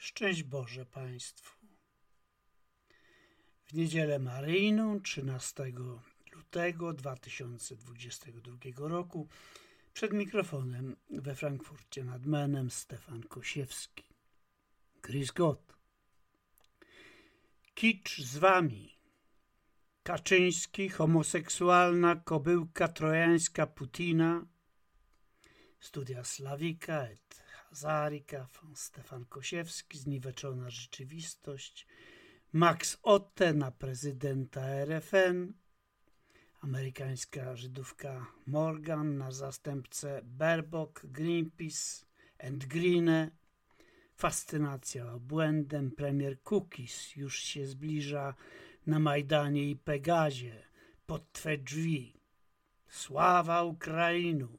Szczęść Boże Państwu. W niedzielę maryjną 13 lutego 2022 roku przed mikrofonem we Frankfurcie nad Menem Stefan Kosiewski. Chris Gott. Kicz z wami. Kaczyński, homoseksualna kobyłka trojańska Putina. Studia Slawika et Hazarika, Stefan Kosiewski, Zniweczona Rzeczywistość, Max Otte na prezydenta RFN, amerykańska Żydówka Morgan na zastępcę Berbok, Greenpeace and Greene, fascynacja obłędem, premier Cookies już się zbliża na Majdanie i Pegazie, pod Twe drzwi. Sława Ukrainu!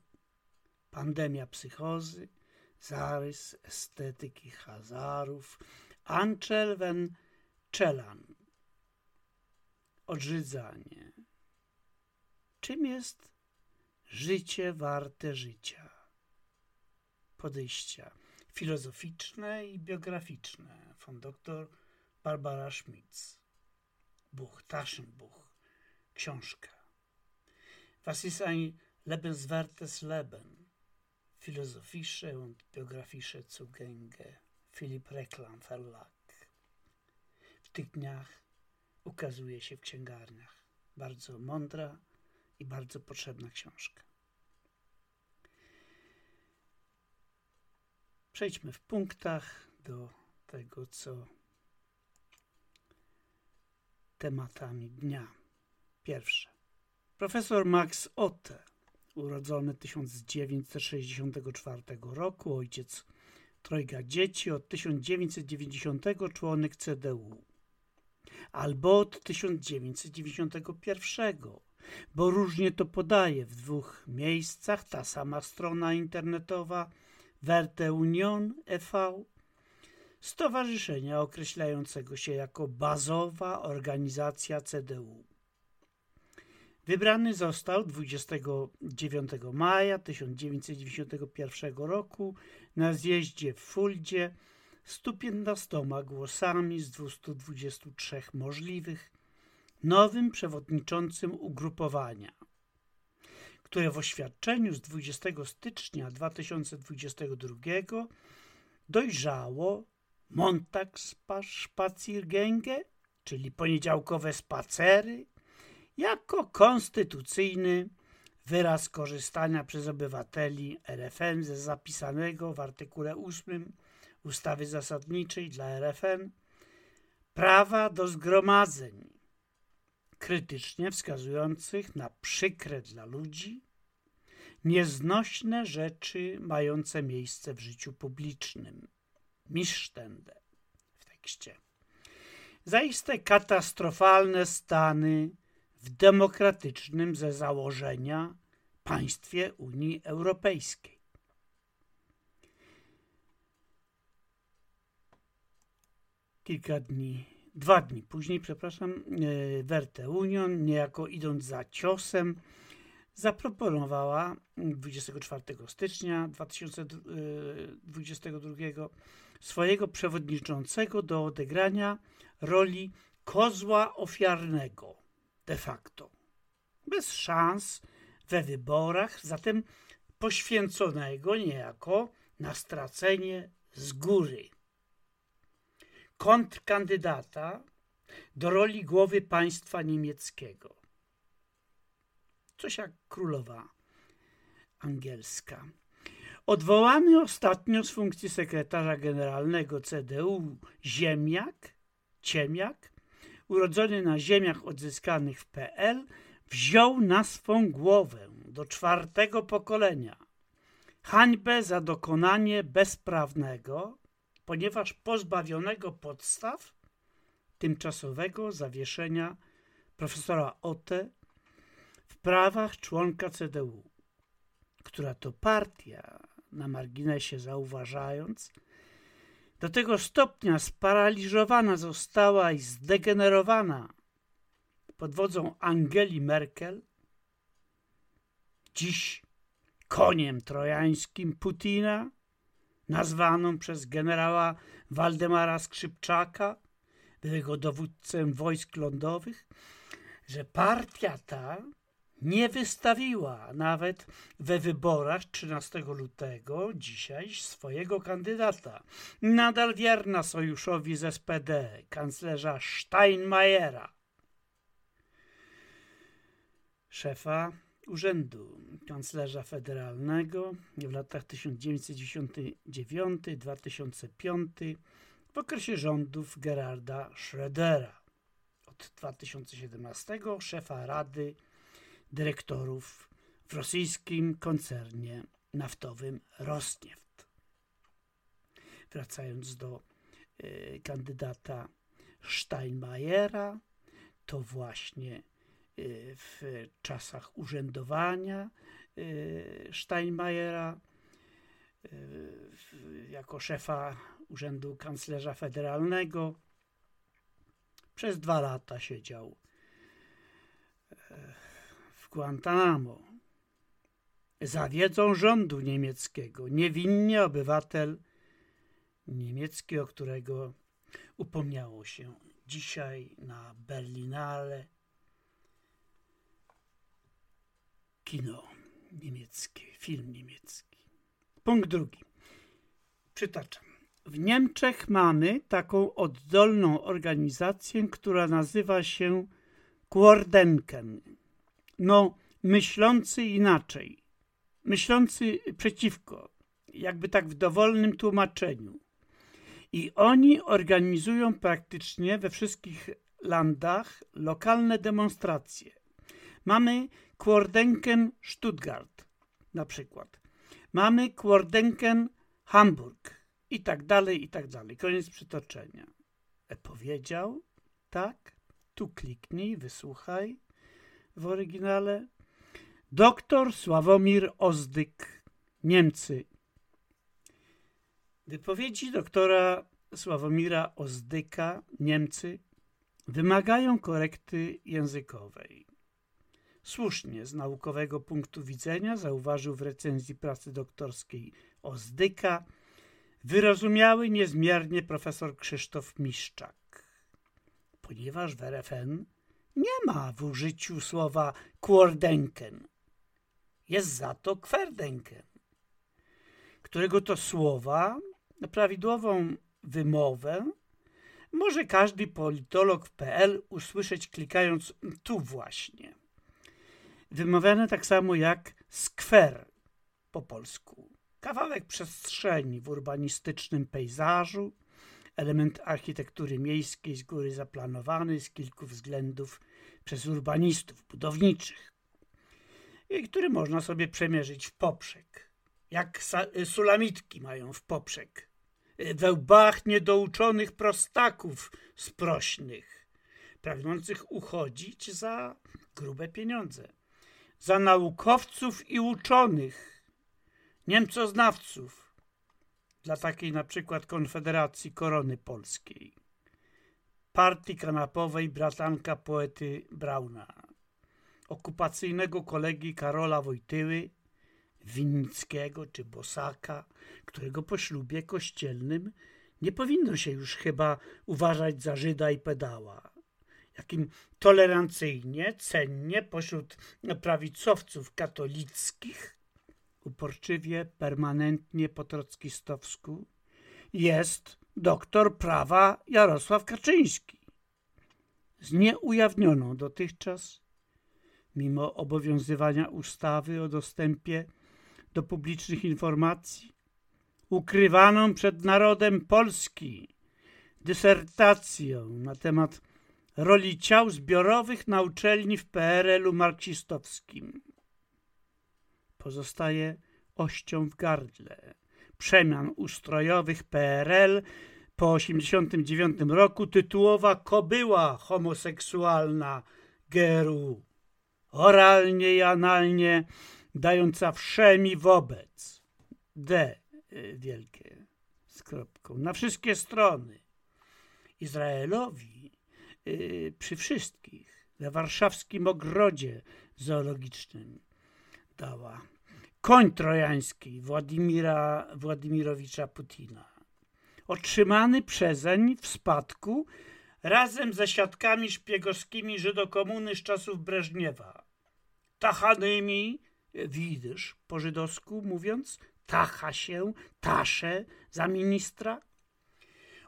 Pandemia psychozy, zarys estetyki Hazarów, Anczel wen Czelan. Odrzydzanie. Czym jest życie warte życia? Podejścia filozoficzne i biograficzne. Von dr Barbara Schmitz. Buch, Taschenbuch. Książka. Was ist ein lebenswertes Leben? Philosophische und biografische Zugänge Filip Reklam Verlag. W tych dniach ukazuje się w księgarniach. Bardzo mądra i bardzo potrzebna książka. Przejdźmy w punktach do tego, co tematami dnia. Pierwsze. Profesor Max Otte urodzony 1964 roku, ojciec trojga dzieci, od 1990 członek CDU, albo od 1991, bo różnie to podaje w dwóch miejscach ta sama strona internetowa Werte Union e.V., stowarzyszenia określającego się jako bazowa organizacja CDU. Wybrany został 29 maja 1991 roku na zjeździe w Fuldzie 115 głosami z 223 możliwych nowym przewodniczącym ugrupowania, które w oświadczeniu z 20 stycznia 2022 dojrzało Montagsspaziergänge, czyli poniedziałkowe spacery, jako konstytucyjny wyraz korzystania przez obywateli RFN ze zapisanego w artykule 8 ustawy zasadniczej dla RFN prawa do zgromadzeń, krytycznie wskazujących na przykre dla ludzi nieznośne rzeczy mające miejsce w życiu publicznym. Misztende w tekście. Zaiste katastrofalne stany w demokratycznym ze założenia państwie Unii Europejskiej. Kilka dni, dwa dni później, przepraszam, Werte Union, niejako idąc za ciosem, zaproponowała 24 stycznia 2022 swojego przewodniczącego do odegrania roli kozła ofiarnego de facto. Bez szans we wyborach, zatem poświęconego niejako na stracenie z góry. Kontrkandydata do roli głowy państwa niemieckiego. Coś jak królowa angielska. Odwołany ostatnio z funkcji sekretarza generalnego CDU Ziemiak, Ciemiak, urodzony na ziemiach odzyskanych w PL, wziął na swą głowę do czwartego pokolenia hańbę za dokonanie bezprawnego, ponieważ pozbawionego podstaw tymczasowego zawieszenia profesora Otte w prawach członka CDU, która to partia, na marginesie zauważając, do tego stopnia sparaliżowana została i zdegenerowana pod wodzą Angeli Merkel, dziś koniem trojańskim Putina, nazwaną przez generała Waldemara Skrzypczaka, byłego dowódcę wojsk lądowych, że partia ta nie wystawiła nawet we wyborach 13 lutego dzisiaj swojego kandydata, nadal wierna sojuszowi z SPD, kanclerza Steinmeiera, szefa Urzędu Kanclerza Federalnego w latach 1999-2005 w okresie rządów Gerarda Schrödera. Od 2017 szefa Rady Dyrektorów w rosyjskim koncernie naftowym Rosneft. Wracając do y, kandydata Steinmeiera, to właśnie Y, w czasach urzędowania y, jako szefa Urzędu Kanclerza Federalnego. Przez dwa lata siedział Guantanamo. Za wiedzą rządu niemieckiego, niewinnie obywatel niemiecki, o którego upomniało się dzisiaj na Berlinale kino niemieckie, film niemiecki. Punkt drugi. Przytaczam. W Niemczech mamy taką oddolną organizację, która nazywa się Quordenken. No, myślący inaczej, myślący przeciwko, jakby tak w dowolnym tłumaczeniu. I oni organizują praktycznie we wszystkich landach lokalne demonstracje. Mamy Quordenken Stuttgart na przykład. Mamy Quordenken Hamburg i tak dalej, i tak dalej. Koniec przytoczenia. E powiedział, tak, tu kliknij, wysłuchaj w oryginale. Doktor Sławomir Ozdyk, Niemcy. Wypowiedzi doktora Sławomira Ozdyka, Niemcy, wymagają korekty językowej. Słusznie z naukowego punktu widzenia zauważył w recenzji pracy doktorskiej Ozdyka wyrozumiały niezmiernie profesor Krzysztof Miszczak. Ponieważ w RFN nie ma w użyciu słowa kwordenken, jest za to kwerdenken, którego to słowa na prawidłową wymowę może każdy politolog PL usłyszeć klikając tu właśnie wymawiane tak samo jak skwer po polsku. Kawałek przestrzeni w urbanistycznym pejzażu, element architektury miejskiej z góry zaplanowany z kilku względów przez urbanistów budowniczych, który można sobie przemierzyć w poprzek, jak sulamitki mają w poprzek, we łbach niedouczonych prostaków sprośnych, pragnących uchodzić za grube pieniądze. Za naukowców i uczonych, niemcoznawców, dla takiej na przykład Konfederacji Korony Polskiej, partii kanapowej bratanka poety Brauna, okupacyjnego kolegi Karola Wojtyły, Winnickiego czy Bosaka, którego po ślubie kościelnym nie powinno się już chyba uważać za Żyda i pedała jakim tolerancyjnie, cennie pośród prawicowców katolickich, uporczywie, permanentnie po trockistowsku, jest doktor prawa Jarosław Kaczyński. Z nieujawnioną dotychczas, mimo obowiązywania ustawy o dostępie do publicznych informacji, ukrywaną przed narodem Polski dysertacją na temat roli ciał zbiorowych na uczelni w PRL-u marksistowskim. Pozostaje ością w gardle przemian ustrojowych PRL po 1989 roku tytułowa kobyła homoseksualna GRU, oralnie i analnie dająca wszemi wobec. D y, wielkie z kropką. Na wszystkie strony. Izraelowi Y, przy wszystkich we warszawskim ogrodzie zoologicznym dała koń trojański Władimira Władimirowicza Putina, otrzymany przezeń w spadku razem ze siatkami szpiegowskimi Żydokomuny z czasów Breżniewa, tachanymi, widysz po żydowsku mówiąc, tacha się, tasze za ministra,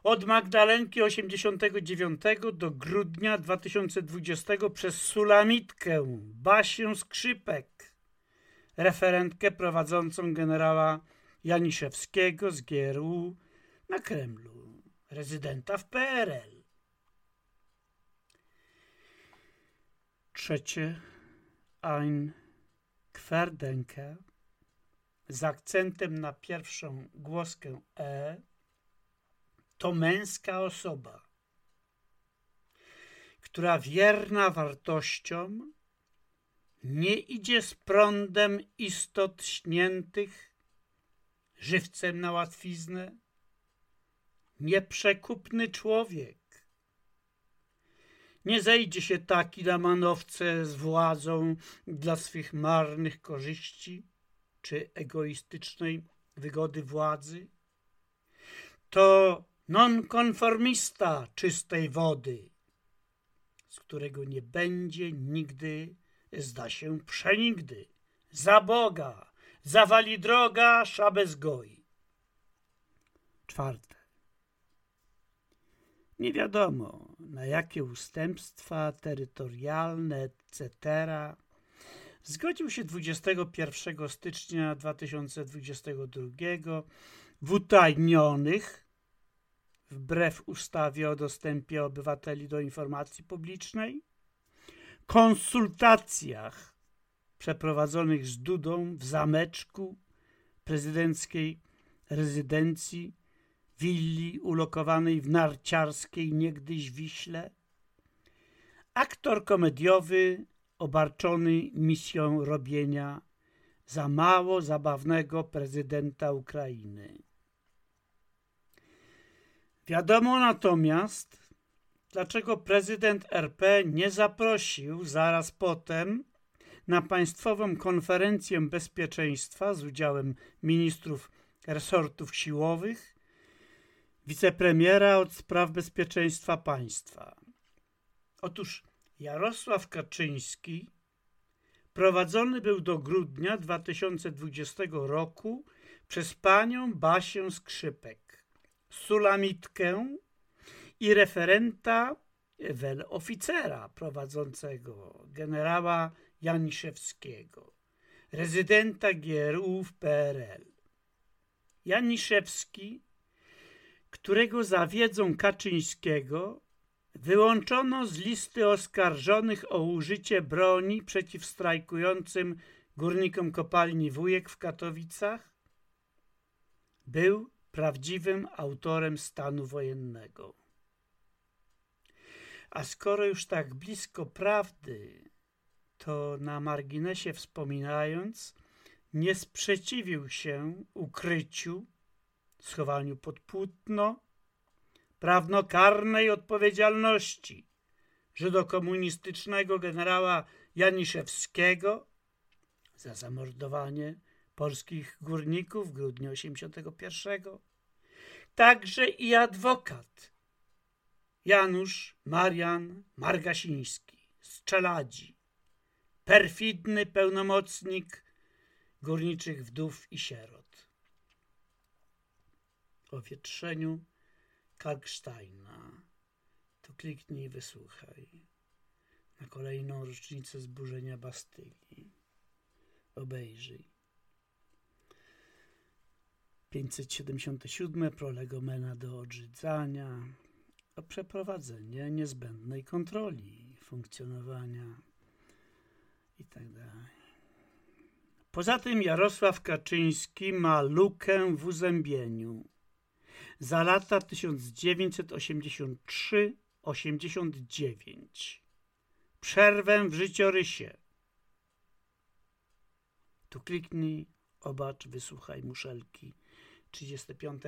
od Magdalenki 89 do grudnia 2020 przez Sulamitkę, Basię Skrzypek, referentkę prowadzącą generała Janiszewskiego z GRU na Kremlu, rezydenta w PRL. Trzecie, ein Kwerdenke z akcentem na pierwszą głoskę E to męska osoba, która wierna wartościom nie idzie z prądem istot śniętych, żywcem na łatwiznę, nieprzekupny człowiek. Nie zejdzie się taki na manowce z władzą dla swych marnych korzyści czy egoistycznej wygody władzy. To nonkonformista czystej wody, z którego nie będzie nigdy, zda się przenigdy, za Boga, zawali droga, szabę zgoi. Czwarte. Nie wiadomo, na jakie ustępstwa terytorialne, etc. zgodził się 21 stycznia 2022 w utajnionych wbrew ustawie o dostępie obywateli do informacji publicznej, konsultacjach przeprowadzonych z Dudą w zameczku prezydenckiej rezydencji, willi ulokowanej w narciarskiej niegdyś Wiśle, aktor komediowy obarczony misją robienia za mało zabawnego prezydenta Ukrainy. Wiadomo natomiast, dlaczego prezydent RP nie zaprosił zaraz potem na Państwową Konferencję Bezpieczeństwa z udziałem ministrów resortów siłowych, wicepremiera od spraw bezpieczeństwa państwa. Otóż Jarosław Kaczyński prowadzony był do grudnia 2020 roku przez panią Basię Skrzypek sulamitkę i referenta wel oficera prowadzącego generała Janiszewskiego, rezydenta GRU w PRL. Janiszewski, którego za wiedzą Kaczyńskiego wyłączono z listy oskarżonych o użycie broni przeciw strajkującym górnikom kopalni Wujek w Katowicach, był prawdziwym autorem stanu wojennego. A skoro już tak blisko prawdy, to na marginesie wspominając, nie sprzeciwił się ukryciu, schowaniu pod płótno, prawnokarnej odpowiedzialności żydokomunistycznego generała Janiszewskiego za zamordowanie polskich górników w grudniu 1981. Także i adwokat Janusz Marian Margasiński z Czeladzi, perfidny pełnomocnik górniczych wdów i sierot. O wietrzeniu Kalksteina to kliknij i wysłuchaj na kolejną rocznicę zburzenia Bastylii. Obejrzyj. 577 prolegomena do odrzydzania przeprowadzenie niezbędnej kontroli funkcjonowania itd. Tak Poza tym Jarosław Kaczyński ma lukę w uzębieniu. Za lata 1983-89 przerwę w życiorysie. Tu kliknij, obacz, wysłuchaj muszelki 35.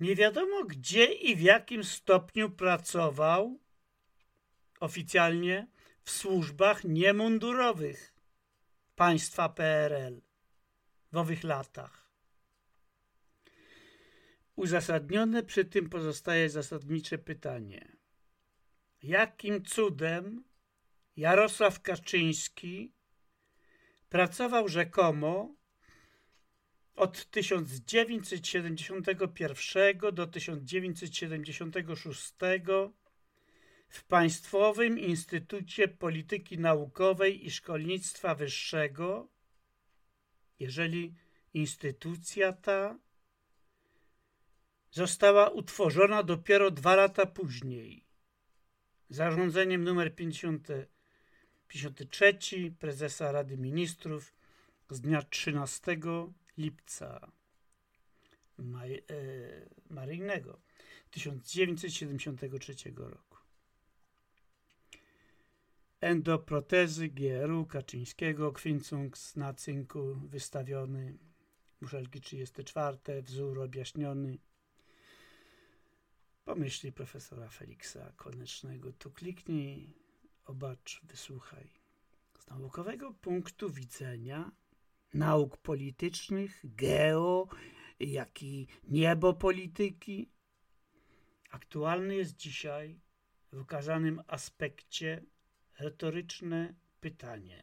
Nie wiadomo gdzie i w jakim stopniu pracował oficjalnie w służbach niemundurowych państwa PRL w owych latach. Uzasadnione przy tym pozostaje zasadnicze pytanie. Jakim cudem Jarosław Kaczyński pracował rzekomo od 1971 do 1976 w Państwowym Instytucie Polityki Naukowej i Szkolnictwa Wyższego, jeżeli instytucja ta została utworzona dopiero dwa lata później zarządzeniem nr 50, 53 prezesa Rady Ministrów z dnia 13 lipca maj, e, maryjnego 1973 roku. Endoprotezy GRU Kaczyńskiego, kwincunks na cynku wystawiony, muszelki 34, wzór objaśniony. Pomyśli profesora Feliksa Konecznego, tu kliknij, obacz, wysłuchaj. Z naukowego punktu widzenia nauk politycznych, geo, jak i niebo polityki, aktualny jest dzisiaj w ukazanym aspekcie retoryczne pytanie.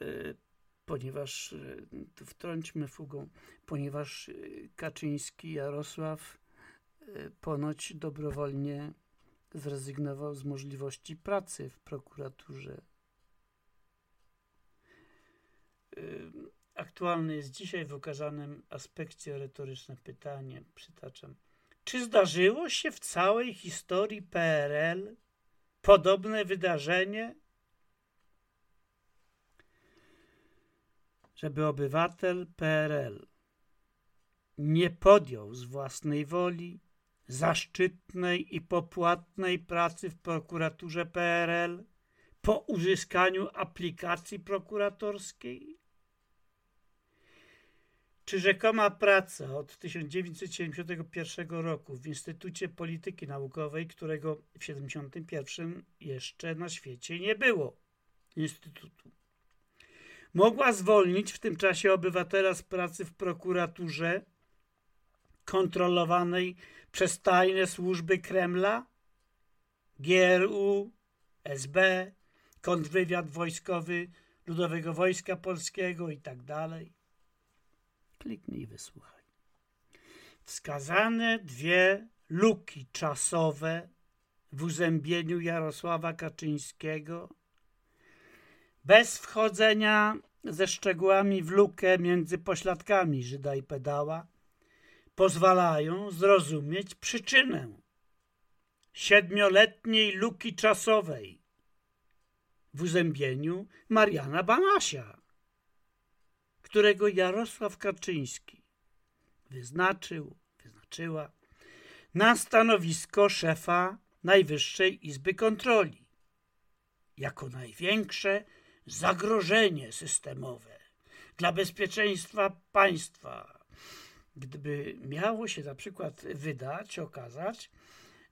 E, ponieważ, e, tu wtrąćmy fugą, ponieważ e, Kaczyński Jarosław ponoć dobrowolnie zrezygnował z możliwości pracy w prokuraturze. Aktualne jest dzisiaj w ukazanym aspekcie retoryczne pytanie, przytaczam. Czy zdarzyło się w całej historii PRL podobne wydarzenie? Żeby obywatel PRL nie podjął z własnej woli zaszczytnej i popłatnej pracy w prokuraturze PRL po uzyskaniu aplikacji prokuratorskiej? Czy rzekoma praca od 1971 roku w Instytucie Polityki Naukowej, którego w 1971 jeszcze na świecie nie było, Instytutu, mogła zwolnić w tym czasie obywatela z pracy w prokuraturze kontrolowanej przez tajne służby Kremla, GRU, SB, kontrwywiad wojskowy Ludowego Wojska Polskiego i tak dalej. Kliknij i wysłuchaj. Wskazane dwie luki czasowe w uzębieniu Jarosława Kaczyńskiego, bez wchodzenia ze szczegółami w lukę między pośladkami Żyda i pedała, pozwalają zrozumieć przyczynę siedmioletniej luki czasowej w uzębieniu Mariana Banasia, którego Jarosław Kaczyński wyznaczył, wyznaczyła na stanowisko szefa Najwyższej Izby Kontroli jako największe zagrożenie systemowe dla bezpieczeństwa państwa gdyby miało się na przykład wydać, okazać,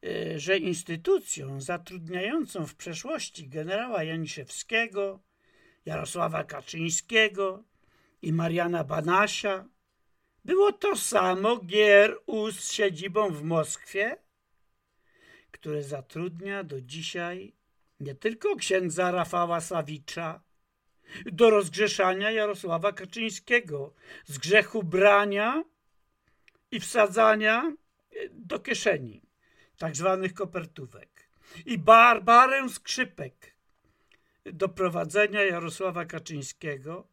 e, że instytucją zatrudniającą w przeszłości generała Janiszewskiego, Jarosława Kaczyńskiego i Mariana Banasia było to samo GRU z siedzibą w Moskwie, które zatrudnia do dzisiaj nie tylko księdza Rafała Sawicza do rozgrzeszania Jarosława Kaczyńskiego z grzechu brania i wsadzania do kieszeni tak zwanych kopertówek i Barbarę Skrzypek do prowadzenia Jarosława Kaczyńskiego,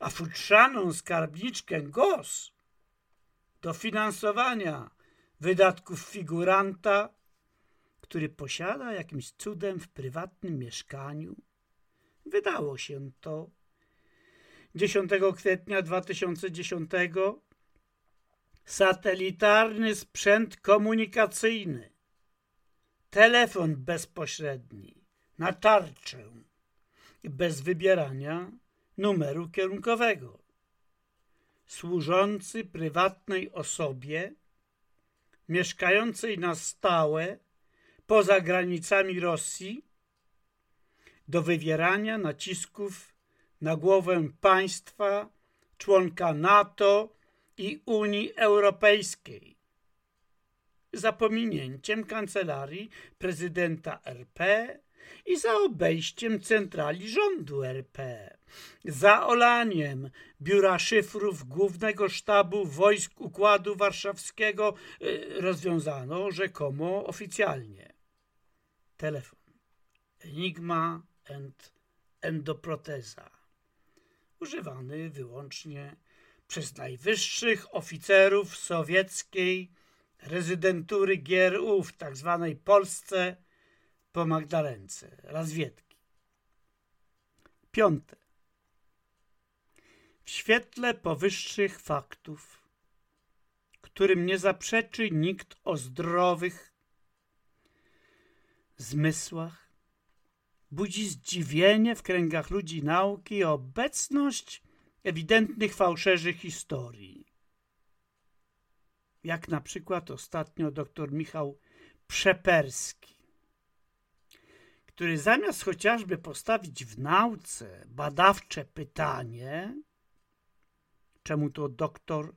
a futrzaną skarbniczkę GOS do finansowania wydatków figuranta, który posiada jakimś cudem w prywatnym mieszkaniu. Wydało się to 10 kwietnia 2010 satelitarny sprzęt komunikacyjny, telefon bezpośredni na tarczę bez wybierania numeru kierunkowego, służący prywatnej osobie mieszkającej na stałe poza granicami Rosji do wywierania nacisków na głowę państwa, członka NATO i Unii Europejskiej. Za pominięciem kancelarii prezydenta RP i za obejściem centrali rządu RP, za olaniem biura szyfrów Głównego Sztabu Wojsk Układu Warszawskiego y, rozwiązano rzekomo oficjalnie. Telefon. Enigma and endoproteza. Używany wyłącznie przez najwyższych oficerów sowieckiej rezydentury GRU w tzw. Tak Polsce po Magdalence, razwiedki. Piąte. W świetle powyższych faktów, którym nie zaprzeczy nikt o zdrowych zmysłach, budzi zdziwienie w kręgach ludzi nauki obecność ewidentnych fałszerzy historii. Jak na przykład ostatnio dr Michał Przeperski, który zamiast chociażby postawić w nauce badawcze pytanie, czemu to doktor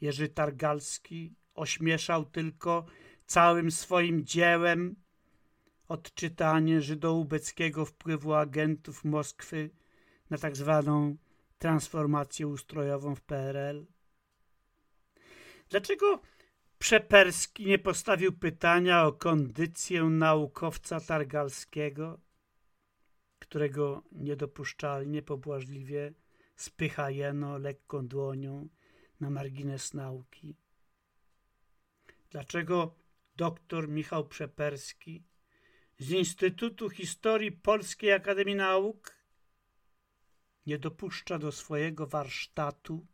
Jerzy Targalski ośmieszał tylko całym swoim dziełem odczytanie żydoubeckiego wpływu agentów Moskwy na tak zwaną transformację ustrojową w PRL? Dlaczego Przeperski nie postawił pytania o kondycję naukowca targalskiego, którego niedopuszczalnie, pobłażliwie spychajeno lekką dłonią na margines nauki? Dlaczego doktor Michał Przeperski z Instytutu Historii Polskiej Akademii Nauk nie dopuszcza do swojego warsztatu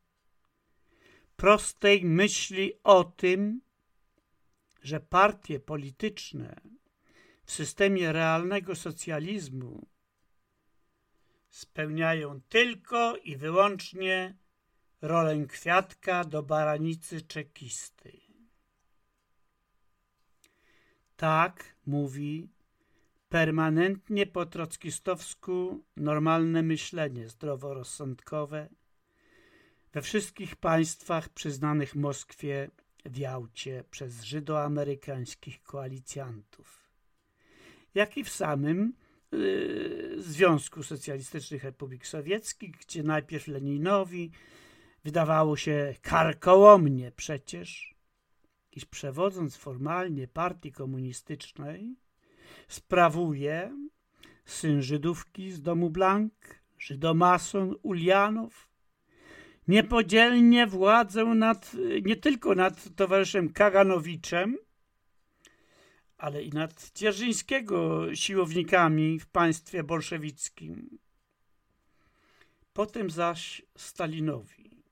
prostej myśli o tym, że partie polityczne w systemie realnego socjalizmu spełniają tylko i wyłącznie rolę kwiatka do baranicy czekisty. Tak mówi permanentnie po trockistowsku normalne myślenie zdroworozsądkowe we wszystkich państwach przyznanych Moskwie w Jałcie przez żydoamerykańskich koalicjantów, jak i w samym yy, Związku Socjalistycznych Republik Sowieckich, gdzie najpierw Leninowi wydawało się karkołomnie przecież, iż przewodząc formalnie partii komunistycznej, sprawuje syn Żydówki z domu Blank, Żydomason Ulianow, niepodzielnie władzę nad, nie tylko nad towarzyszem Kaganowiczem, ale i nad Dzierżyńskiego siłownikami w państwie bolszewickim. Potem zaś Stalinowi,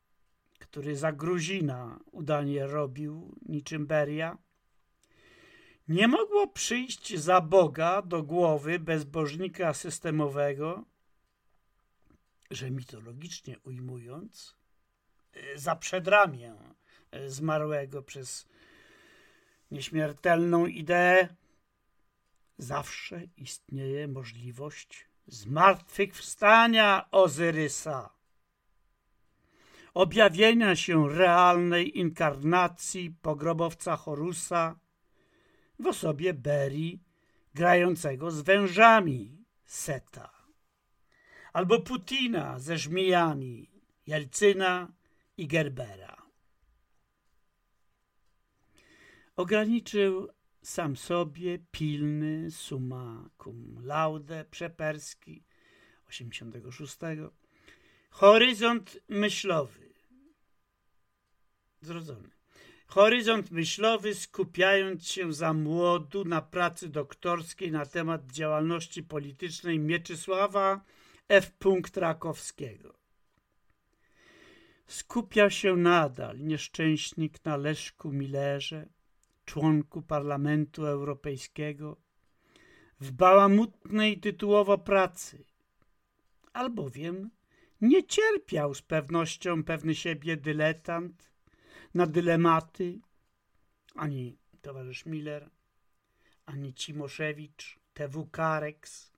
który za Gruzina udanie robił niczym Beria, nie mogło przyjść za Boga do głowy bezbożnika systemowego, że mitologicznie ujmując, e, za przedramię e, zmarłego przez nieśmiertelną ideę, zawsze istnieje możliwość zmartwychwstania Ozyrysa, objawienia się realnej inkarnacji pogrobowca Horusa, w osobie Beri grającego z wężami Seta, albo Putina ze żmijami Jelcyna i Gerbera. Ograniczył sam sobie pilny summa cum laude przeperski 86 horyzont myślowy. Zrodzony Horyzont myślowy, skupiając się za młodu na pracy doktorskiej na temat działalności politycznej Mieczysława F. Rakowskiego. Skupia się nadal nieszczęśnik na Leszku Millerze, członku Parlamentu Europejskiego, w bałamutnej tytułowo pracy, albowiem nie cierpiał z pewnością pewny siebie dyletant, dylematy ani towarzysz Miller, ani Cimoszewicz, TW Karex.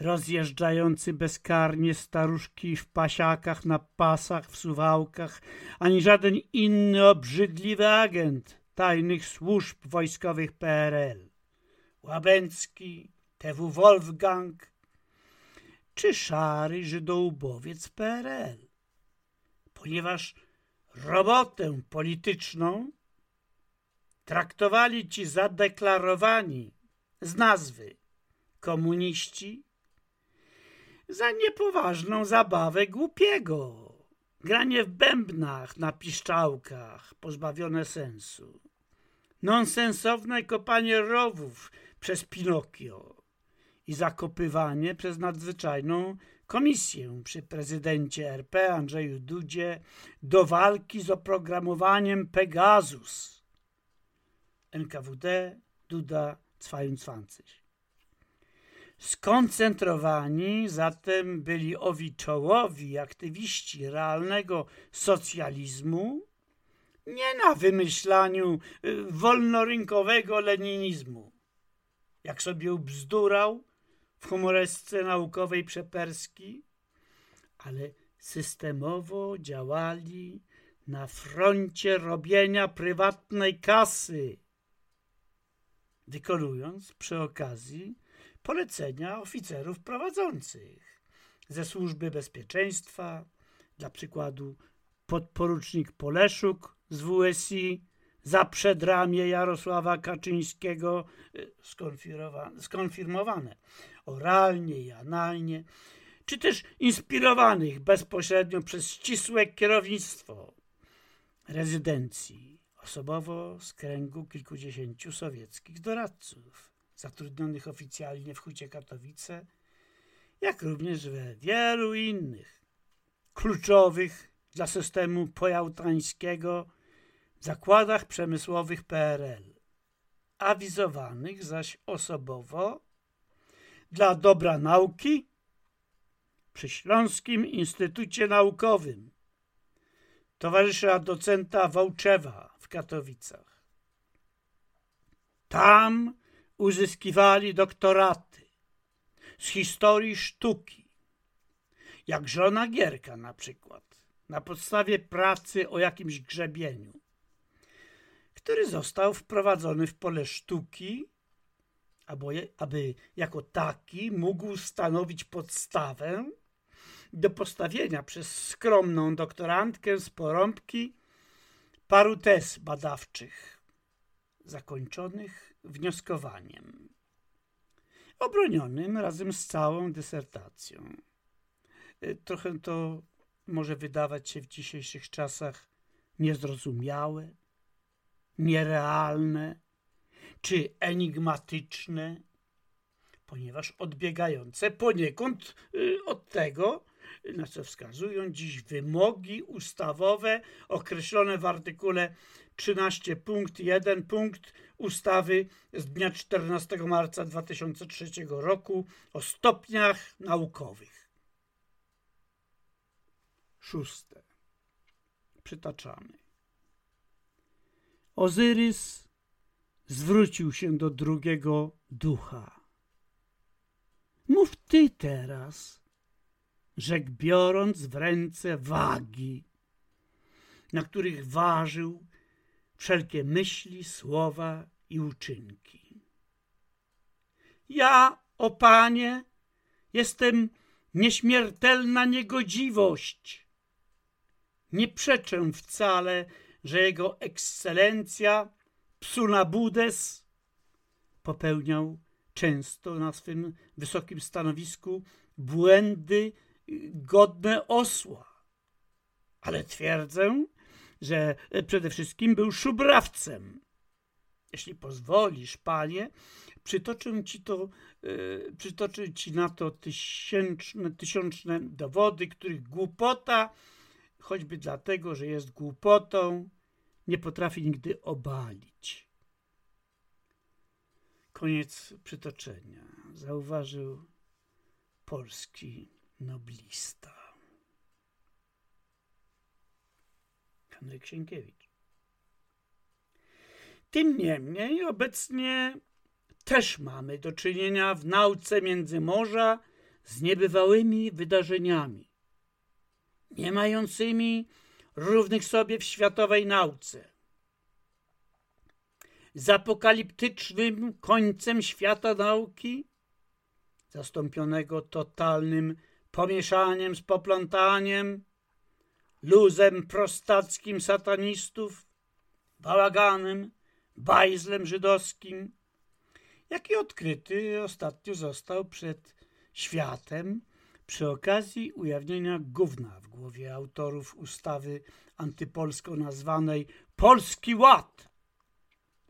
rozjeżdżający bezkarnie staruszki w pasiakach, na pasach, w suwałkach, ani żaden inny obrzydliwy agent tajnych służb wojskowych PRL. Łabęcki, TW Wolfgang czy szary żydoubowiec PRL. Ponieważ robotę polityczną traktowali ci zadeklarowani z nazwy komuniści za niepoważną zabawę głupiego. Granie w bębnach na piszczałkach pozbawione sensu. Nonsensowne kopanie rowów przez Pinokio i zakopywanie przez nadzwyczajną komisję przy prezydencie RP Andrzeju Dudzie do walki z oprogramowaniem Pegasus. NKWD, Duda, 22. Skoncentrowani zatem byli owi czołowi aktywiści realnego socjalizmu, nie na wymyślaniu y, wolnorynkowego leninizmu, jak sobie ubzdurał w humoresce naukowej Przeperski, ale systemowo działali na froncie robienia prywatnej kasy, wykonując przy okazji polecenia oficerów prowadzących ze służby bezpieczeństwa, dla przykładu podporucznik Poleszuk z WSI za przedramię Jarosława Kaczyńskiego y, skonfirmowane oralnie i analnie, czy też inspirowanych bezpośrednio przez ścisłe kierownictwo rezydencji, osobowo z kręgu kilkudziesięciu sowieckich doradców zatrudnionych oficjalnie w Hucie Katowice, jak również we wielu innych kluczowych dla systemu pojałtańskiego zakładach przemysłowych PRL, awizowanych zaś osobowo dla dobra nauki przy Śląskim Instytucie Naukowym towarzysza docenta Wołczewa w Katowicach. Tam uzyskiwali doktoraty z historii sztuki, jak żona Gierka na przykład, na podstawie pracy o jakimś grzebieniu, który został wprowadzony w pole sztuki, aby jako taki mógł stanowić podstawę do postawienia przez skromną doktorantkę z porąbki paru tez badawczych zakończonych wnioskowaniem obronionym razem z całą dysertacją. Y, trochę to może wydawać się w dzisiejszych czasach niezrozumiałe, nierealne czy enigmatyczne, ponieważ odbiegające poniekąd y, od tego, na co wskazują dziś wymogi ustawowe określone w artykule 13 punkt 1 punkt ustawy z dnia 14 marca 2003 roku o stopniach naukowych. Szóste. Przytaczamy. Ozyrys zwrócił się do drugiego ducha. Mów ty teraz, rzekł biorąc w ręce wagi, na których ważył wszelkie myśli, słowa i uczynki. Ja, o Panie, jestem nieśmiertelna niegodziwość. Nie przeczę wcale, że Jego Ekscelencja Psunabudes popełniał często na swym wysokim stanowisku błędy godne osła. Ale twierdzę, że przede wszystkim był szubrawcem. Jeśli pozwolisz, panie, przytoczę ci, to, yy, przytoczę ci na to tysięczne, tysiączne dowody, których głupota, choćby dlatego, że jest głupotą, nie potrafi nigdy obalić. Koniec przytoczenia. Zauważył polski noblista. Henryk Sienkiewicz. Tym niemniej obecnie też mamy do czynienia w nauce Międzymorza z niebywałymi wydarzeniami, nie mającymi równych sobie w światowej nauce, z apokaliptycznym końcem świata nauki, zastąpionego totalnym pomieszaniem z poplątaniem, luzem prostackim satanistów, bałaganem, bajzlem żydowskim, jaki odkryty ostatnio został przed światem przy okazji ujawnienia gówna w głowie autorów ustawy antypolsko nazwanej Polski Ład,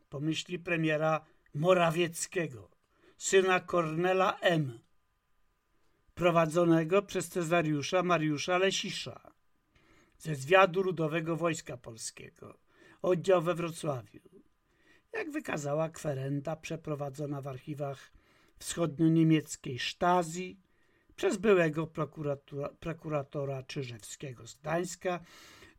pomyśli premiera Morawieckiego, syna Kornela M., prowadzonego przez Cezariusza Mariusza Lesisza ze Zwiadu Ludowego Wojska Polskiego, oddział we Wrocławiu. Jak wykazała kwerenda przeprowadzona w archiwach wschodnio-niemieckiej Stasi przez byłego prokuratora, Czyżewskiego z Gdańska,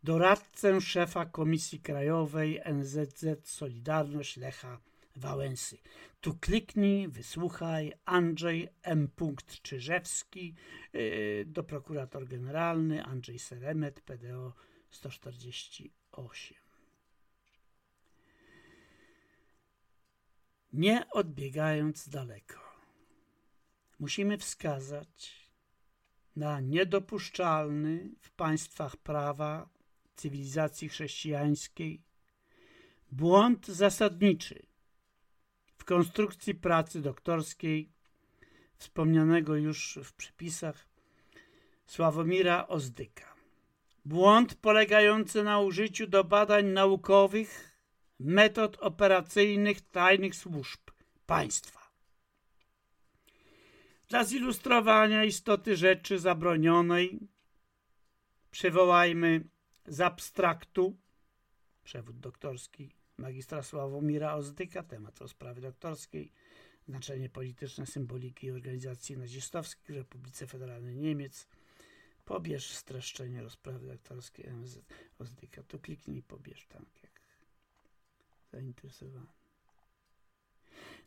doradcę szefa Komisji Krajowej NZZ Solidarność Lecha Wałęsy. Tu kliknij, wysłuchaj, Andrzej M. Czyżewski, yy, do prokurator generalny, Andrzej Seremet, PDO 148. Nie odbiegając daleko, musimy wskazać na niedopuszczalny w państwach prawa cywilizacji chrześcijańskiej błąd zasadniczy w konstrukcji pracy doktorskiej wspomnianego już w przepisach Sławomira Ozdyka. Błąd polegający na użyciu do badań naukowych metod operacyjnych tajnych służb państwa. Dla zilustrowania istoty rzeczy zabronionej przywołajmy z abstraktu przewód doktorski magistra Sławomira Ozdyka, temat rozprawy doktorskiej, znaczenie polityczne symboliki organizacji nazistowskich w Republice Federalnej Niemiec. Pobierz streszczenie rozprawy doktorskiej MZ Ozdyka. Tu kliknij pobierz tam, jak zainteresowany.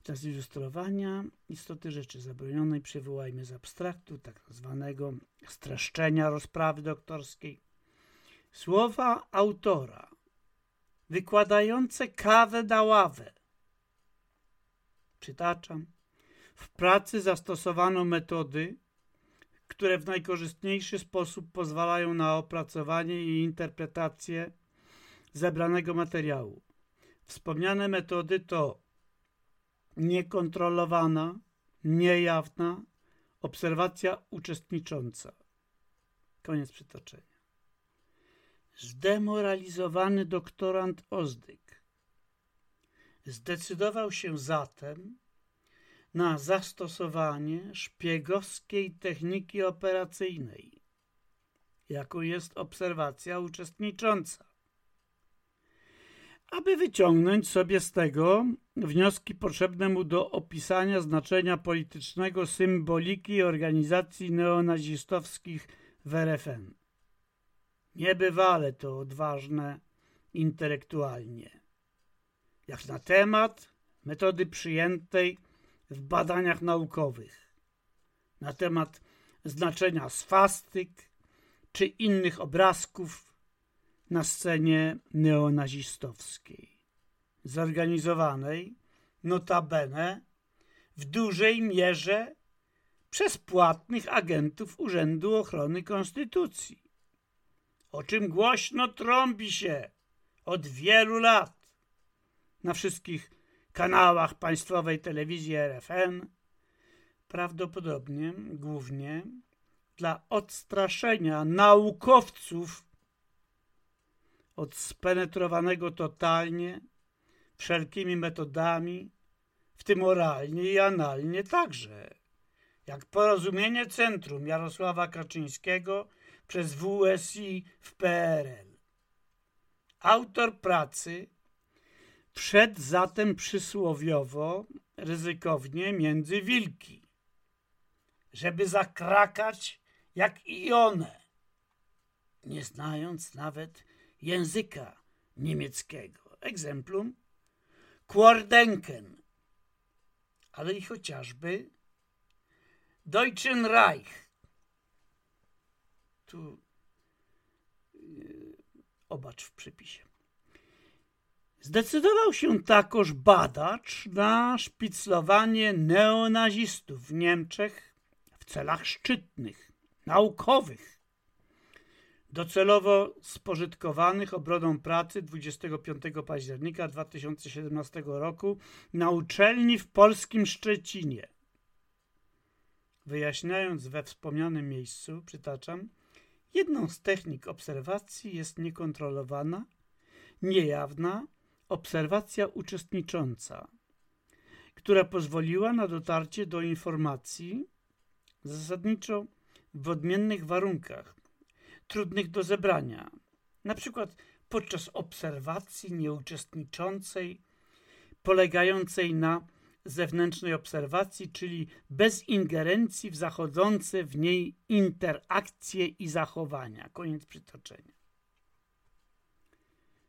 Dla zilustrowania istoty rzeczy zabronionej przywołajmy z abstraktu tak zwanego streszczenia rozprawy doktorskiej słowa autora wykładające kawę na ławę. Przytaczam. W pracy zastosowano metody, które w najkorzystniejszy sposób pozwalają na opracowanie i interpretację zebranego materiału. Wspomniane metody to niekontrolowana, niejawna obserwacja uczestnicząca. Koniec przytoczenia zdemoralizowany doktorant Ozdyk zdecydował się zatem na zastosowanie szpiegowskiej techniki operacyjnej, jaką jest obserwacja uczestnicząca, aby wyciągnąć sobie z tego wnioski potrzebne mu do opisania znaczenia politycznego symboliki organizacji neonazistowskich w RFN. Niebywale to odważne intelektualnie. Jak na temat metody przyjętej w badaniach naukowych, na temat znaczenia swastyk czy innych obrazków na scenie neonazistowskiej, zorganizowanej notabene w dużej mierze przez płatnych agentów Urzędu Ochrony Konstytucji o czym głośno trąbi się od wielu lat na wszystkich kanałach państwowej telewizji RFN, prawdopodobnie głównie dla odstraszenia naukowców od spenetrowanego totalnie wszelkimi metodami, w tym oralnie i analnie także, jak porozumienie Centrum Jarosława Kaczyńskiego przez WSI w PRL. Autor pracy wszedł zatem przysłowiowo, ryzykownie między wilki, żeby zakrakać jak i one, nie znając nawet języka niemieckiego. Egzemplum Quordenken, ale i chociażby Deutschen Reich. Tu yy, obacz w przypisie. Zdecydował się takoż badacz na szpiclowanie neonazistów w Niemczech w celach szczytnych, naukowych, docelowo spożytkowanych obroną pracy 25 października 2017 roku na uczelni w polskim Szczecinie. Wyjaśniając we wspomnianym miejscu, przytaczam, jedną z technik obserwacji jest niekontrolowana, niejawna obserwacja uczestnicząca, która pozwoliła na dotarcie do informacji zasadniczo w odmiennych warunkach, trudnych do zebrania, na przykład podczas obserwacji nieuczestniczącej, polegającej na zewnętrznej obserwacji, czyli bez ingerencji w zachodzące w niej interakcje i zachowania. Koniec przytoczenia.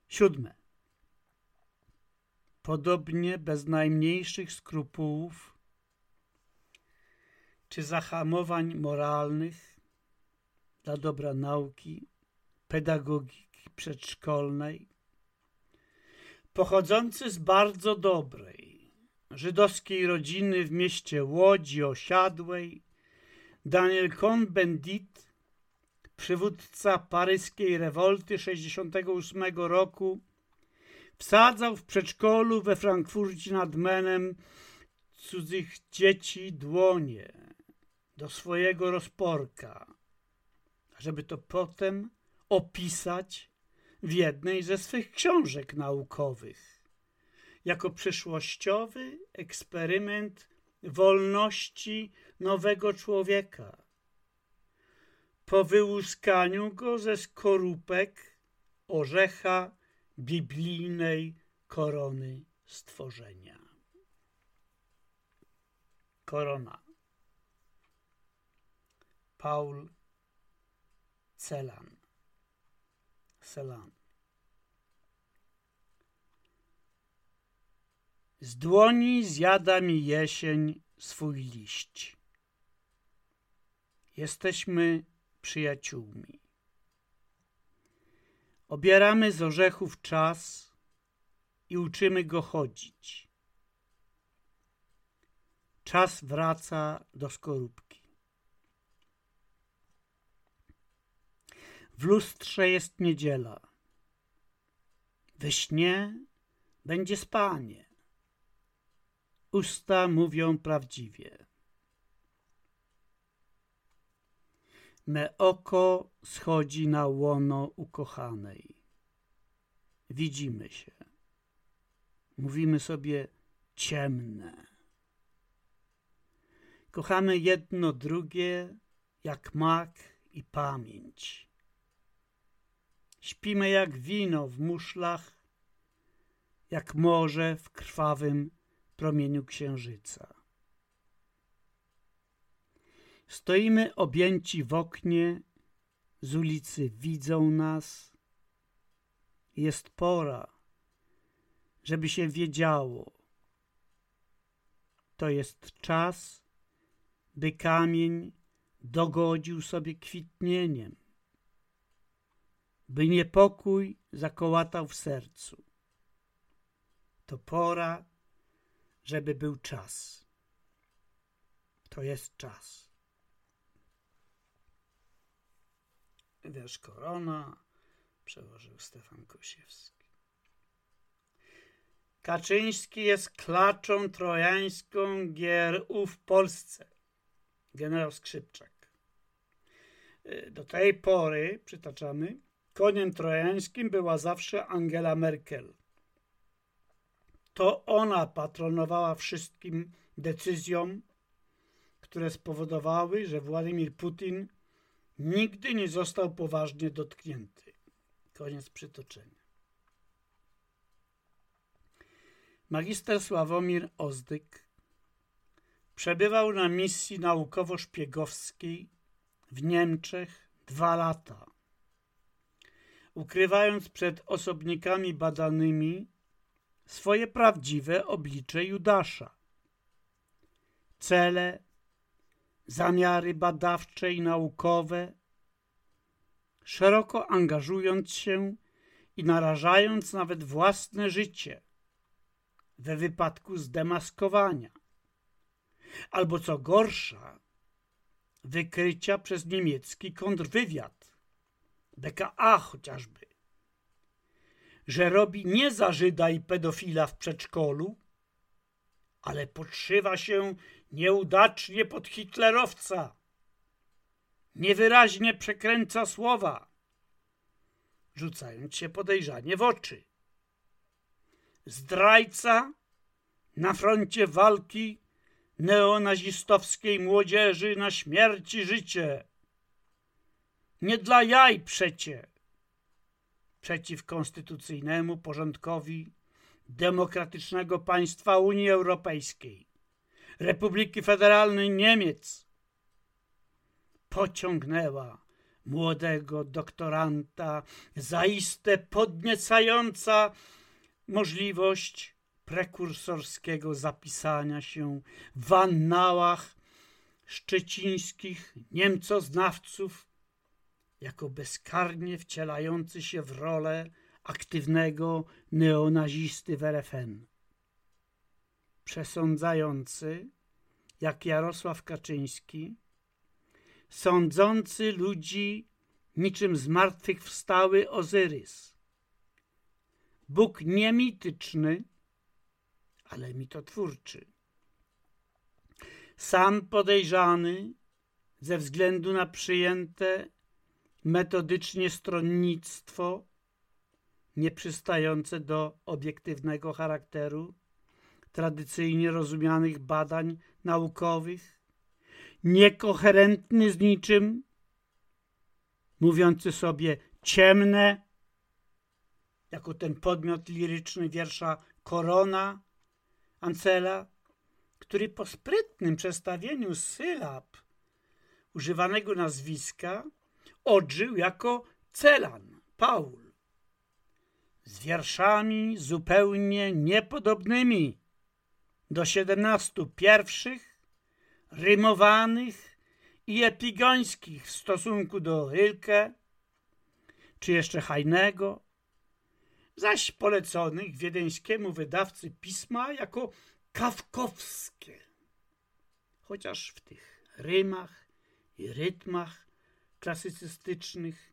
Siódme. Podobnie bez najmniejszych skrupułów czy zahamowań moralnych dla dobra nauki, pedagogiki przedszkolnej, pochodzący z bardzo dobrej żydowskiej rodziny w mieście Łodzi Osiadłej, Daniel Cohn-Bendit, przywódca paryskiej rewolty 68 roku, wsadzał w przedszkolu we Frankfurcie nad Menem cudzych dzieci dłonie do swojego rozporka, żeby to potem opisać w jednej ze swych książek naukowych jako przyszłościowy eksperyment wolności nowego człowieka. Po wyłuskaniu go ze skorupek orzecha biblijnej korony stworzenia. Korona. Paul Celan. Celan. Z dłoni zjada mi jesień swój liść. Jesteśmy przyjaciółmi. Obieramy z orzechów czas i uczymy go chodzić. Czas wraca do skorupki. W lustrze jest niedziela. We śnie będzie spanie. Usta mówią prawdziwie. Me oko schodzi na łono ukochanej. Widzimy się. Mówimy sobie ciemne. Kochamy jedno drugie jak mak i pamięć. Śpimy jak wino w muszlach, jak morze w krwawym promieniu księżyca. Stoimy objęci w oknie, z ulicy widzą nas. Jest pora, żeby się wiedziało. To jest czas, by kamień dogodził sobie kwitnieniem, by niepokój zakołatał w sercu. To pora, żeby był czas. To jest czas. Wiersz Korona przełożył Stefan Kosiewski. Kaczyński jest klaczą trojańską GRU w Polsce. Generał Skrzypczak. Do tej pory, przytaczamy, koniem trojańskim była zawsze Angela Merkel. To ona patronowała wszystkim decyzjom, które spowodowały, że Władimir Putin nigdy nie został poważnie dotknięty. Koniec przytoczenia. Magister Sławomir Ozdyk przebywał na misji naukowo-szpiegowskiej w Niemczech dwa lata, ukrywając przed osobnikami badanymi swoje prawdziwe oblicze Judasza. Cele, zamiary badawcze i naukowe, szeroko angażując się i narażając nawet własne życie we wypadku zdemaskowania, albo co gorsza, wykrycia przez niemiecki kontrwywiad, BKA chociażby, że robi nie za Żyda i pedofila w przedszkolu, ale podszywa się nieudacznie pod hitlerowca. Niewyraźnie przekręca słowa, rzucając się podejrzanie w oczy. Zdrajca na froncie walki neonazistowskiej młodzieży na śmierć i życie. Nie dla jaj przecie. Przeciw konstytucyjnemu porządkowi demokratycznego państwa Unii Europejskiej, Republiki Federalnej Niemiec, pociągnęła młodego doktoranta zaiste podniecająca możliwość prekursorskiego zapisania się w annałach szczecińskich niemcoznawców jako bezkarnie wcielający się w rolę aktywnego neonazisty w RFN. Przesądzający, jak Jarosław Kaczyński, sądzący ludzi niczym zmartwychwstały Ozyrys. Bóg nie mityczny, ale mitotwórczy. Sam podejrzany ze względu na przyjęte metodycznie stronnictwo nieprzystające do obiektywnego charakteru tradycyjnie rozumianych badań naukowych, niekoherentny z niczym, mówiący sobie ciemne, jako ten podmiot liryczny wiersza Korona Ancela, który po sprytnym przestawieniu sylab używanego nazwiska odżył jako Celan, Paul, z wierszami zupełnie niepodobnymi do siedemnastu pierwszych, rymowanych i epigońskich w stosunku do Rilke, czy jeszcze Hajnego, zaś poleconych wiedeńskiemu wydawcy pisma jako kawkowskie. Chociaż w tych rymach i rytmach klasycystycznych,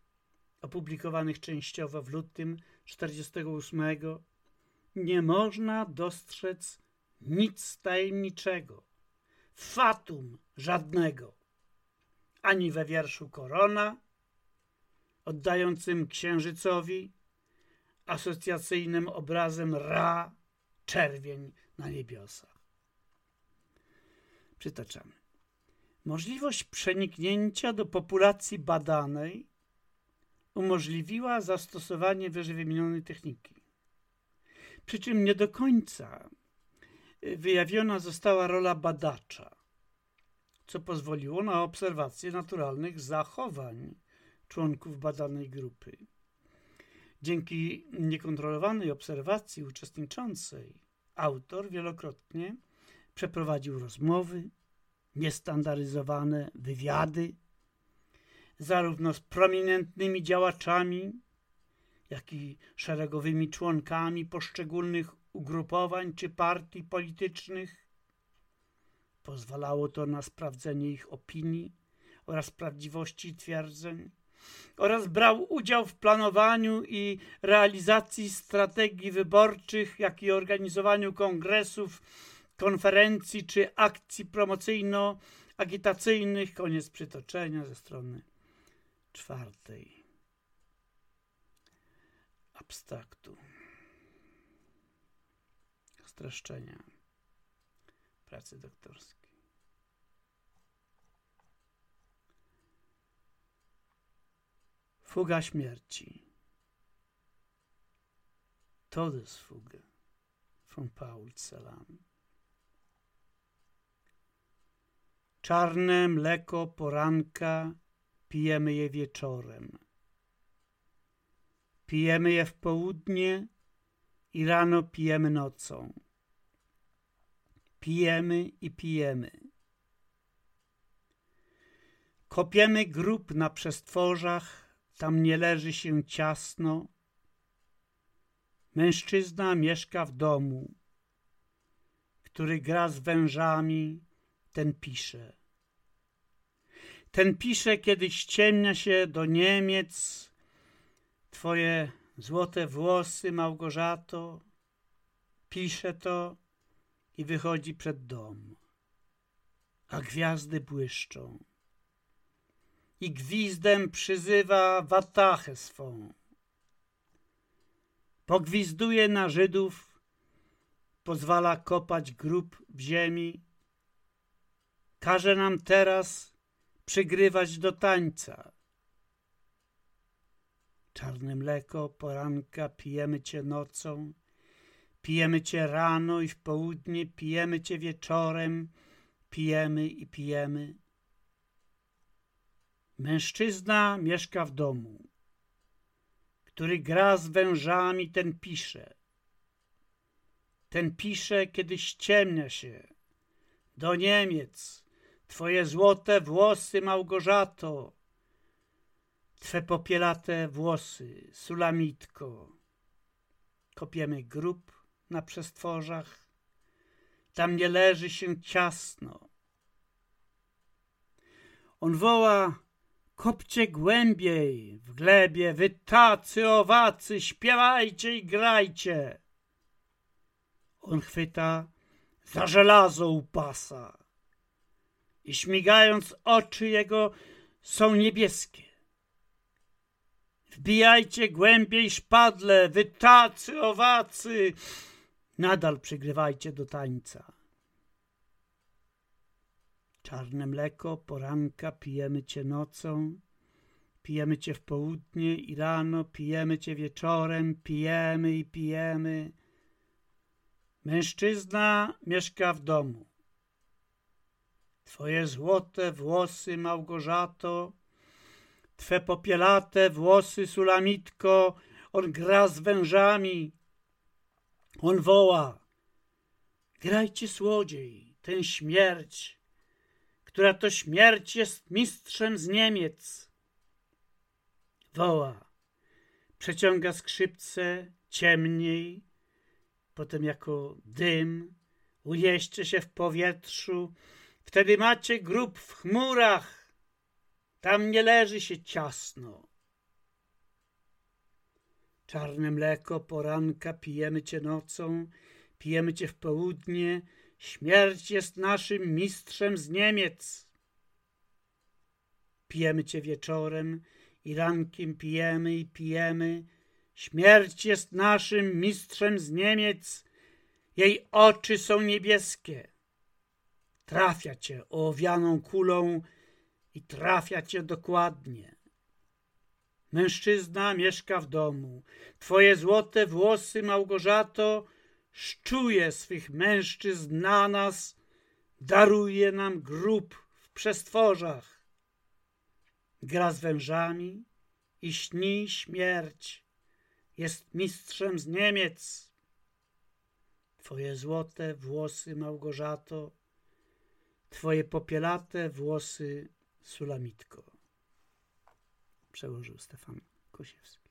opublikowanych częściowo w lutym 48, nie można dostrzec nic tajemniczego, fatum żadnego, ani we wierszu Korona, oddającym księżycowi asocjacyjnym obrazem Ra, czerwień na niebiosach. Przytaczamy. Możliwość przeniknięcia do populacji badanej umożliwiła zastosowanie wyżej wymienionej techniki. Przy czym nie do końca wyjawiona została rola badacza, co pozwoliło na obserwację naturalnych zachowań członków badanej grupy. Dzięki niekontrolowanej obserwacji uczestniczącej autor wielokrotnie przeprowadził rozmowy, niestandaryzowane wywiady, zarówno z prominentnymi działaczami, jak i szeregowymi członkami poszczególnych ugrupowań czy partii politycznych. Pozwalało to na sprawdzenie ich opinii oraz prawdziwości twierdzeń oraz brał udział w planowaniu i realizacji strategii wyborczych, jak i organizowaniu kongresów, konferencji czy akcji promocyjno-agitacyjnych. Koniec przytoczenia ze strony czwartej abstraktu streszczenia pracy doktorskiej. Fuga śmierci. Todesfuge von Paul Celan. Czarne mleko poranka pijemy je wieczorem. Pijemy je w południe i rano pijemy nocą. Pijemy i pijemy. Kopiemy grób na przestworzach, tam nie leży się ciasno. Mężczyzna mieszka w domu, który gra z wężami, ten pisze. Ten pisze, kiedy ściemnia się do Niemiec, twoje złote włosy, Małgorzato, pisze to i wychodzi przed dom, a gwiazdy błyszczą i gwizdem przyzywa watachę swą. Pogwizduje na Żydów, pozwala kopać grób w ziemi, każe nam teraz przygrywać do tańca. Czarne mleko poranka pijemy cię nocą, pijemy cię rano i w południe, pijemy cię wieczorem, pijemy i pijemy. Mężczyzna mieszka w domu, który gra z wężami, ten pisze. Ten pisze, kiedy ściemnia się. Do Niemiec, twoje złote włosy, Małgorzato, twe popielate włosy, Sulamitko. Kopiemy grób na przestworzach, tam nie leży się ciasno. On woła Kopcie głębiej w glebie, wy tacy owacy, śpiewajcie i grajcie. On chwyta za żelazo u pasa i śmigając oczy jego są niebieskie. Wbijajcie głębiej szpadle, wy tacy owacy, nadal przygrywajcie do tańca. Czarne mleko, poranka, pijemy cię nocą, pijemy cię w południe i rano, pijemy cię wieczorem, pijemy i pijemy. Mężczyzna mieszka w domu. Twoje złote włosy, Małgorzato, Twe popielate włosy, Sulamitko, on gra z wężami. On woła, grajcie słodziej, ten śmierć która to śmierć jest mistrzem z Niemiec. Woła, przeciąga skrzypce ciemniej, potem jako dym, ujeźdźcie się w powietrzu, wtedy macie grób w chmurach, tam nie leży się ciasno. Czarne mleko poranka pijemy cię nocą, pijemy cię w południe, Śmierć jest naszym mistrzem z Niemiec. Pijemy cię wieczorem i rankiem pijemy i pijemy. Śmierć jest naszym mistrzem z Niemiec. Jej oczy są niebieskie. Trafia cię owianą kulą i trafia cię dokładnie. Mężczyzna mieszka w domu. Twoje złote włosy, Małgorzato, szczuje swych mężczyzn na nas, daruje nam grób w przestworzach. Gra z wężami i śni śmierć, jest mistrzem z Niemiec. Twoje złote włosy, Małgorzato, Twoje popielate włosy, Sulamitko. Przełożył Stefan Kosiewski.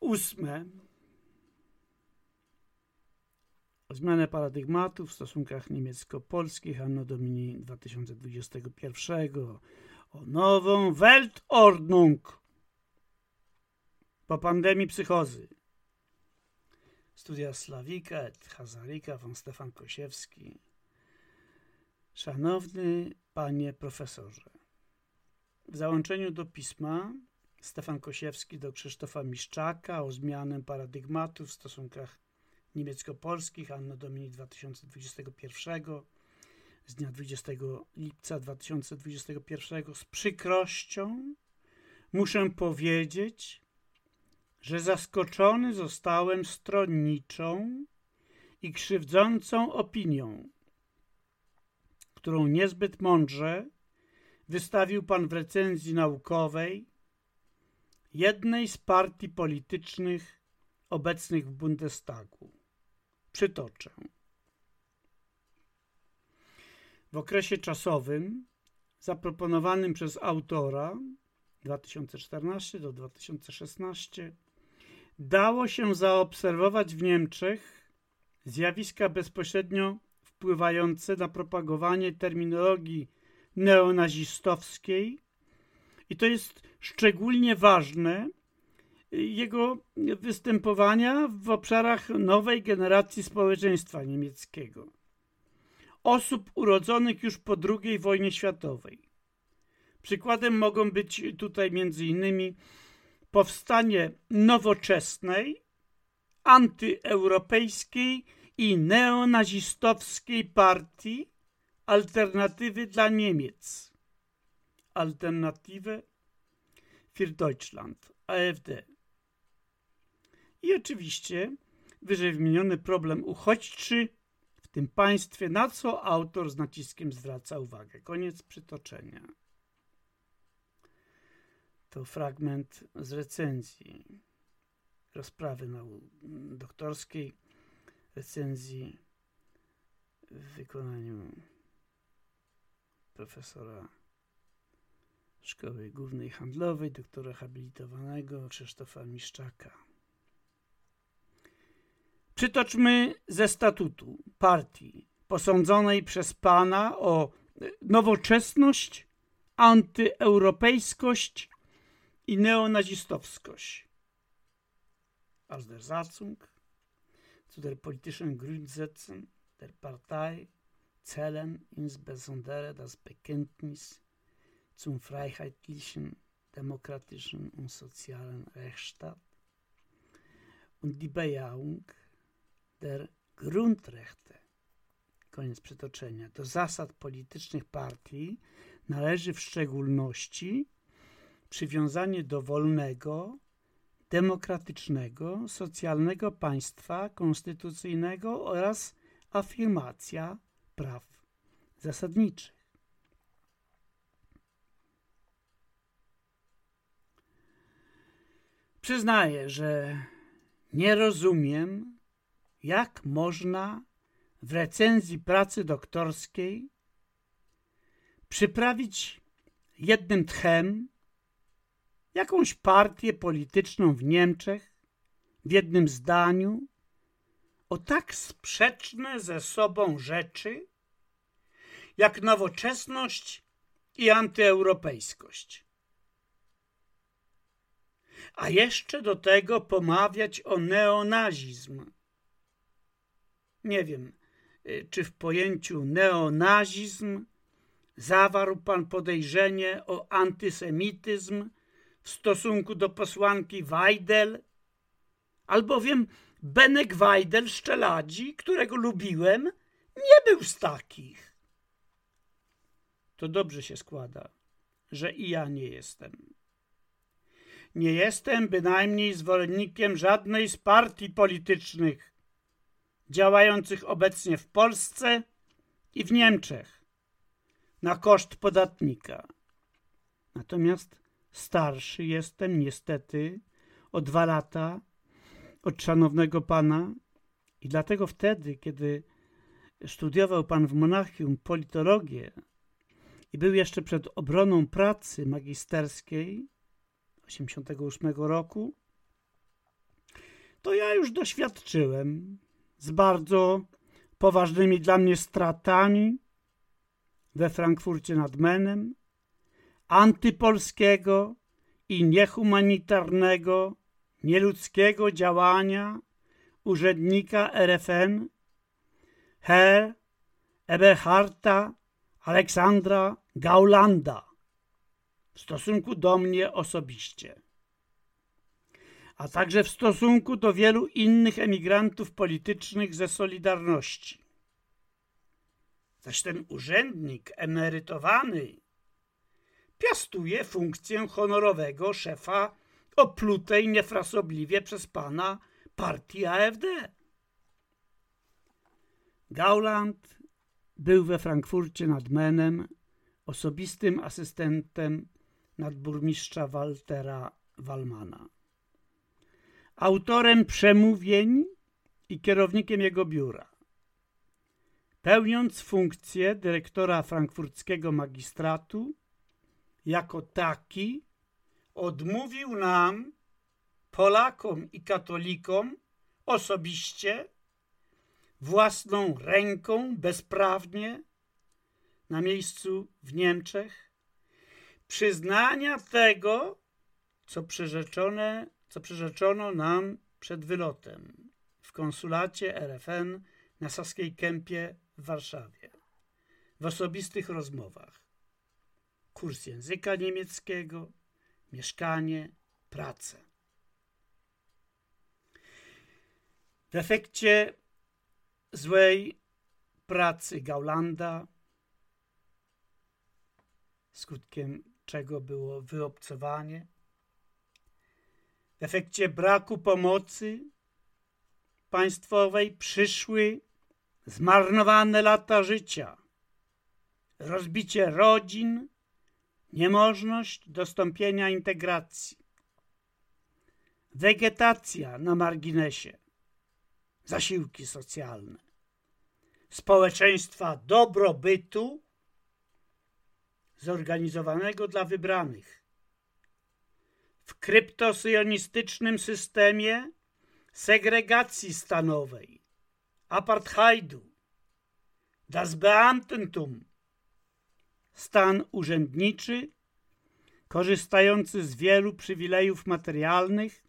Ósme. O zmianę paradygmatu w stosunkach niemiecko-polskich anno domini 2021. O nową Weltordnung po pandemii psychozy. Studia Slawika et Hazarika von Stefan Kosiewski. Szanowny panie profesorze, w załączeniu do pisma Stefan Kosiewski do Krzysztofa Miszczaka o zmianę paradygmatu w stosunkach niemiecko-polskich Anno Domini 2021 z dnia 20 lipca 2021 z przykrością muszę powiedzieć, że zaskoczony zostałem stronniczą i krzywdzącą opinią, którą niezbyt mądrze wystawił pan w recenzji naukowej jednej z partii politycznych obecnych w Bundestagu. Przytoczę. w okresie czasowym zaproponowanym przez autora 2014 do 2016 dało się zaobserwować w Niemczech zjawiska bezpośrednio wpływające na propagowanie terminologii neonazistowskiej i to jest szczególnie ważne jego występowania w obszarach nowej generacji społeczeństwa niemieckiego. Osób urodzonych już po II wojnie światowej. Przykładem mogą być tutaj między innymi powstanie nowoczesnej, antyeuropejskiej i neonazistowskiej partii Alternatywy dla Niemiec. Alternative für Deutschland, AfD. I oczywiście wyżej wymieniony problem uchodźczy w tym państwie, na co autor z naciskiem zwraca uwagę. Koniec przytoczenia. To fragment z recenzji rozprawy doktorskiej, recenzji w wykonaniu profesora Szkoły Głównej Handlowej, doktora habilitowanego Krzysztofa Miszczaka. Przytoczmy ze statutu partii posądzonej przez pana o nowoczesność, antyeuropejskość i neonazistowskość. Als der Satzung zu der politischen Grundsätzen der Partei zählen insbesondere das Bekenntnis zum freiheitlichen, demokratischen und sozialen Rechtsstaat und die Bejahung der Grundrechte. Koniec przytoczenia. Do zasad politycznych partii należy w szczególności przywiązanie do wolnego, demokratycznego, socjalnego państwa konstytucyjnego oraz afirmacja praw zasadniczych. Przyznaję, że nie rozumiem jak można w recenzji pracy doktorskiej przyprawić jednym tchem jakąś partię polityczną w Niemczech w jednym zdaniu o tak sprzeczne ze sobą rzeczy jak nowoczesność i antyeuropejskość. A jeszcze do tego pomawiać o neonazizm nie wiem, y, czy w pojęciu neonazizm zawarł pan podejrzenie o antysemityzm w stosunku do posłanki Weidel, albowiem Benek Weidel z Czeladzi, którego lubiłem, nie był z takich. To dobrze się składa, że i ja nie jestem. Nie jestem bynajmniej zwolennikiem żadnej z partii politycznych, działających obecnie w Polsce i w Niemczech na koszt podatnika. Natomiast starszy jestem niestety o dwa lata od szanownego pana. I dlatego wtedy, kiedy studiował pan w Monachium politologię i był jeszcze przed obroną pracy magisterskiej 88 roku, to ja już doświadczyłem z bardzo poważnymi dla mnie stratami we Frankfurcie nad Menem, antypolskiego i niehumanitarnego, nieludzkiego działania urzędnika RFN, Herr Eberharda Aleksandra Gaulanda w stosunku do mnie osobiście a także w stosunku do wielu innych emigrantów politycznych ze Solidarności. Zaś ten urzędnik emerytowany piastuje funkcję honorowego szefa oplutej niefrasobliwie przez pana partii AfD. Gauland był we Frankfurcie nad Menem osobistym asystentem nadburmistrza Waltera Walmana autorem przemówień i kierownikiem jego biura. pełniąc funkcję dyrektora frankfurckiego magistratu, jako taki odmówił nam, Polakom i katolikom, osobiście, własną ręką, bezprawnie, na miejscu w Niemczech, przyznania tego, co przyrzeczone, co przyrzeczono nam przed wylotem w konsulacie RFN na Saskiej Kępie w Warszawie, w osobistych rozmowach. Kurs języka niemieckiego, mieszkanie, pracę. W efekcie złej pracy Gaulanda, skutkiem czego było wyobcowanie, w efekcie braku pomocy państwowej przyszły zmarnowane lata życia, rozbicie rodzin, niemożność dostąpienia integracji, wegetacja na marginesie, zasiłki socjalne, społeczeństwa dobrobytu zorganizowanego dla wybranych. W kryptosyjonistycznym systemie segregacji stanowej, apartheidu, das Beamtentum, stan urzędniczy, korzystający z wielu przywilejów materialnych,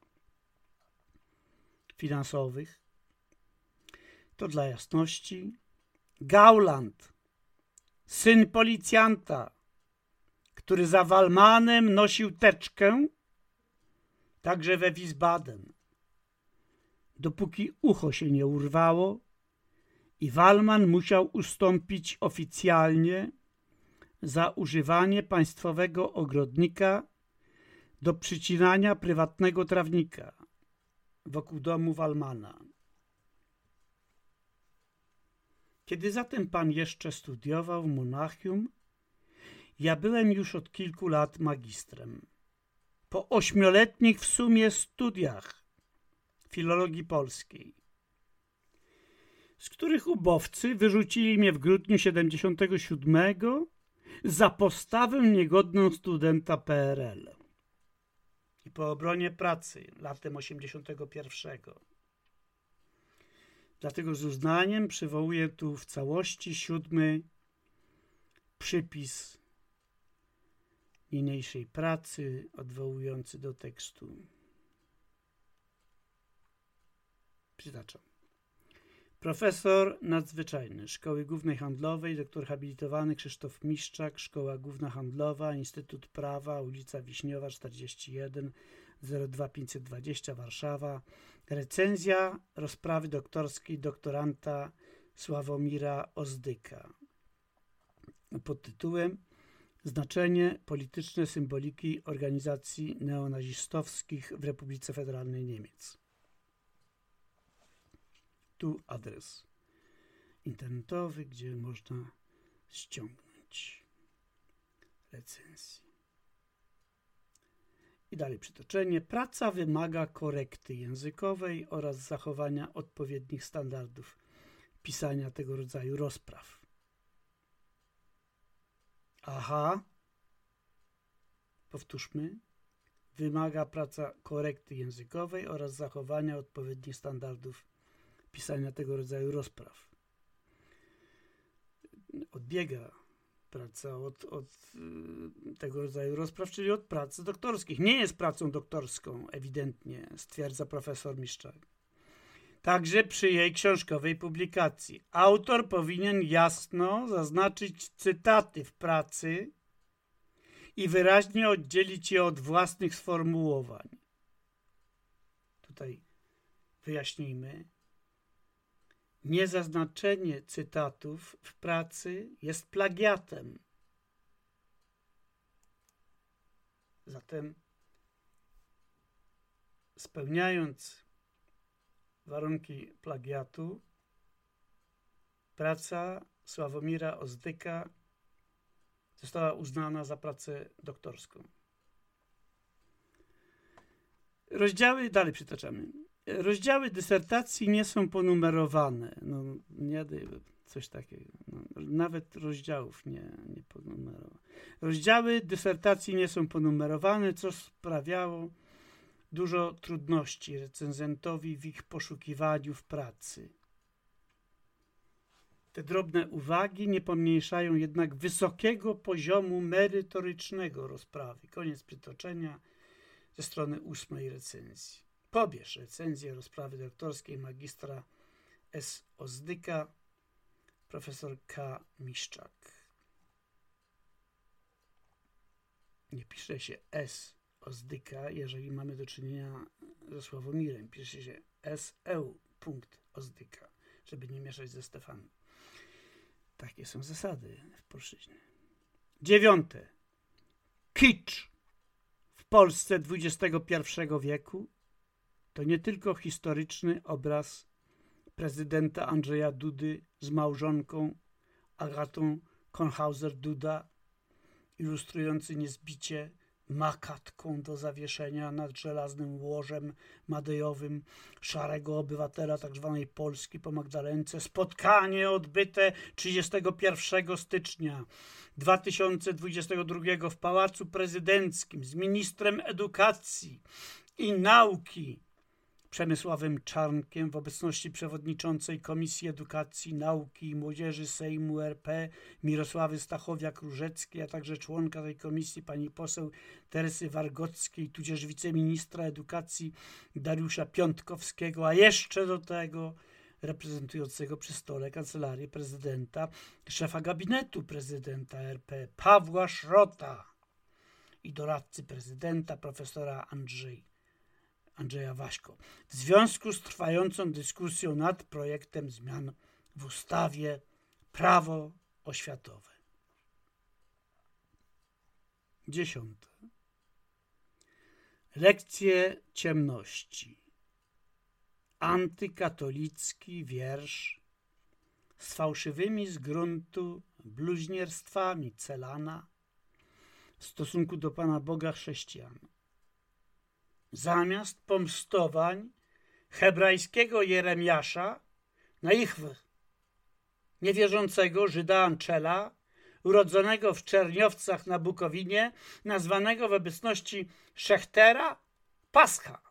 finansowych. To dla jasności. Gauland, syn policjanta, który za Walmanem nosił teczkę, także we Wiesbaden. Dopóki ucho się nie urwało i Walman musiał ustąpić oficjalnie za używanie państwowego ogrodnika do przycinania prywatnego trawnika wokół domu Walmana. Kiedy zatem pan jeszcze studiował w Monachium, ja byłem już od kilku lat magistrem. Po ośmioletnich w sumie studiach filologii polskiej, z których ubowcy wyrzucili mnie w grudniu 77 za postawę niegodną studenta PRL i po obronie pracy latem 81. Dlatego z uznaniem przywołuję tu w całości siódmy przypis niniejszej pracy odwołujący do tekstu. Przytaczam. Profesor nadzwyczajny Szkoły Głównej Handlowej, doktor habilitowany Krzysztof Miszczak, Szkoła Główna Handlowa, Instytut Prawa, ulica Wiśniowa 41 02520 Warszawa. Recenzja rozprawy doktorskiej doktoranta Sławomira Ozdyka pod tytułem Znaczenie polityczne symboliki organizacji neonazistowskich w Republice Federalnej Niemiec. Tu adres internetowy, gdzie można ściągnąć recenzję. I dalej przytoczenie. Praca wymaga korekty językowej oraz zachowania odpowiednich standardów pisania tego rodzaju rozpraw. Aha. Powtórzmy. Wymaga praca korekty językowej oraz zachowania odpowiednich standardów pisania tego rodzaju rozpraw. Odbiega praca od, od y, tego rodzaju rozpraw, czyli od pracy doktorskich. Nie jest pracą doktorską, ewidentnie, stwierdza profesor Miszczak. Także przy jej książkowej publikacji. Autor powinien jasno zaznaczyć cytaty w pracy i wyraźnie oddzielić je od własnych sformułowań. Tutaj wyjaśnijmy. Niezaznaczenie cytatów w pracy jest plagiatem. Zatem spełniając warunki plagiatu, praca Sławomira Ozdyka została uznana za pracę doktorską. Rozdziały, dalej przytaczamy. Rozdziały dysertacji nie są ponumerowane. No, nie, Coś takiego. No, nawet rozdziałów nie, nie ponumerował. Rozdziały dysertacji nie są ponumerowane, co sprawiało dużo trudności recenzentowi w ich poszukiwaniu w pracy. Te drobne uwagi nie pomniejszają jednak wysokiego poziomu merytorycznego rozprawy. Koniec przytoczenia ze strony ósmej recenzji. Pobierz recenzję rozprawy doktorskiej magistra S. Ozdyka, profesor K. Miszczak. Nie pisze się S. Ozdyka, jeżeli mamy do czynienia ze Sławomirem. Pisze się S.E. Ozdyka, żeby nie mieszać ze Stefanem. Takie są zasady w polszczyźnie. Dziewiąte. Kicz w Polsce XXI wieku to nie tylko historyczny obraz prezydenta Andrzeja Dudy z małżonką Agatą Kornhauser-Duda, ilustrujący niezbicie makatką do zawieszenia nad żelaznym łożem madejowym szarego obywatela tzw. Tak Polski po Magdalence. Spotkanie odbyte 31 stycznia 2022 w Pałacu Prezydenckim z ministrem edukacji i nauki Przemysławem Czarnkiem w obecności przewodniczącej Komisji Edukacji, Nauki i Młodzieży Sejmu RP Mirosławy Stachowiak-Różeckiej, a także członka tej komisji pani poseł Teresy Wargockiej, tudzież wiceministra edukacji Dariusza Piątkowskiego, a jeszcze do tego reprezentującego przy stole Kancelarię Prezydenta, szefa gabinetu prezydenta RP Pawła Szrota i doradcy prezydenta profesora Andrzej Andrzeja Waśko. W związku z trwającą dyskusją nad projektem zmian w ustawie Prawo oświatowe. Dziesiąte. Lekcje ciemności. Antykatolicki wiersz z fałszywymi z gruntu bluźnierstwami Celana w stosunku do Pana Boga chrześcijan zamiast pomstowań hebrajskiego Jeremiasza na ich niewierzącego Żyda Anczela, urodzonego w Czerniowcach na Bukowinie, nazwanego w obecności Szechtera Pascha.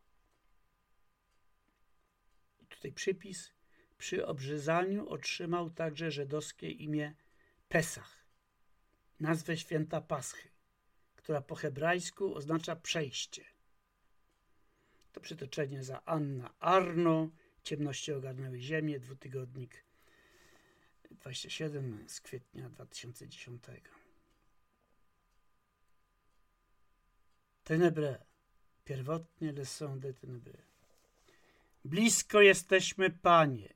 I tutaj przypis. Przy obrzezaniu otrzymał także żydowskie imię Pesach, nazwę święta Paschy, która po hebrajsku oznacza przejście. To przytoczenie za Anna Arno. Ciemności ogarnęły ziemię. Dwutygodnik 27 z kwietnia 2010. Tenebre. Pierwotnie leçon de tenebre. Blisko jesteśmy, Panie.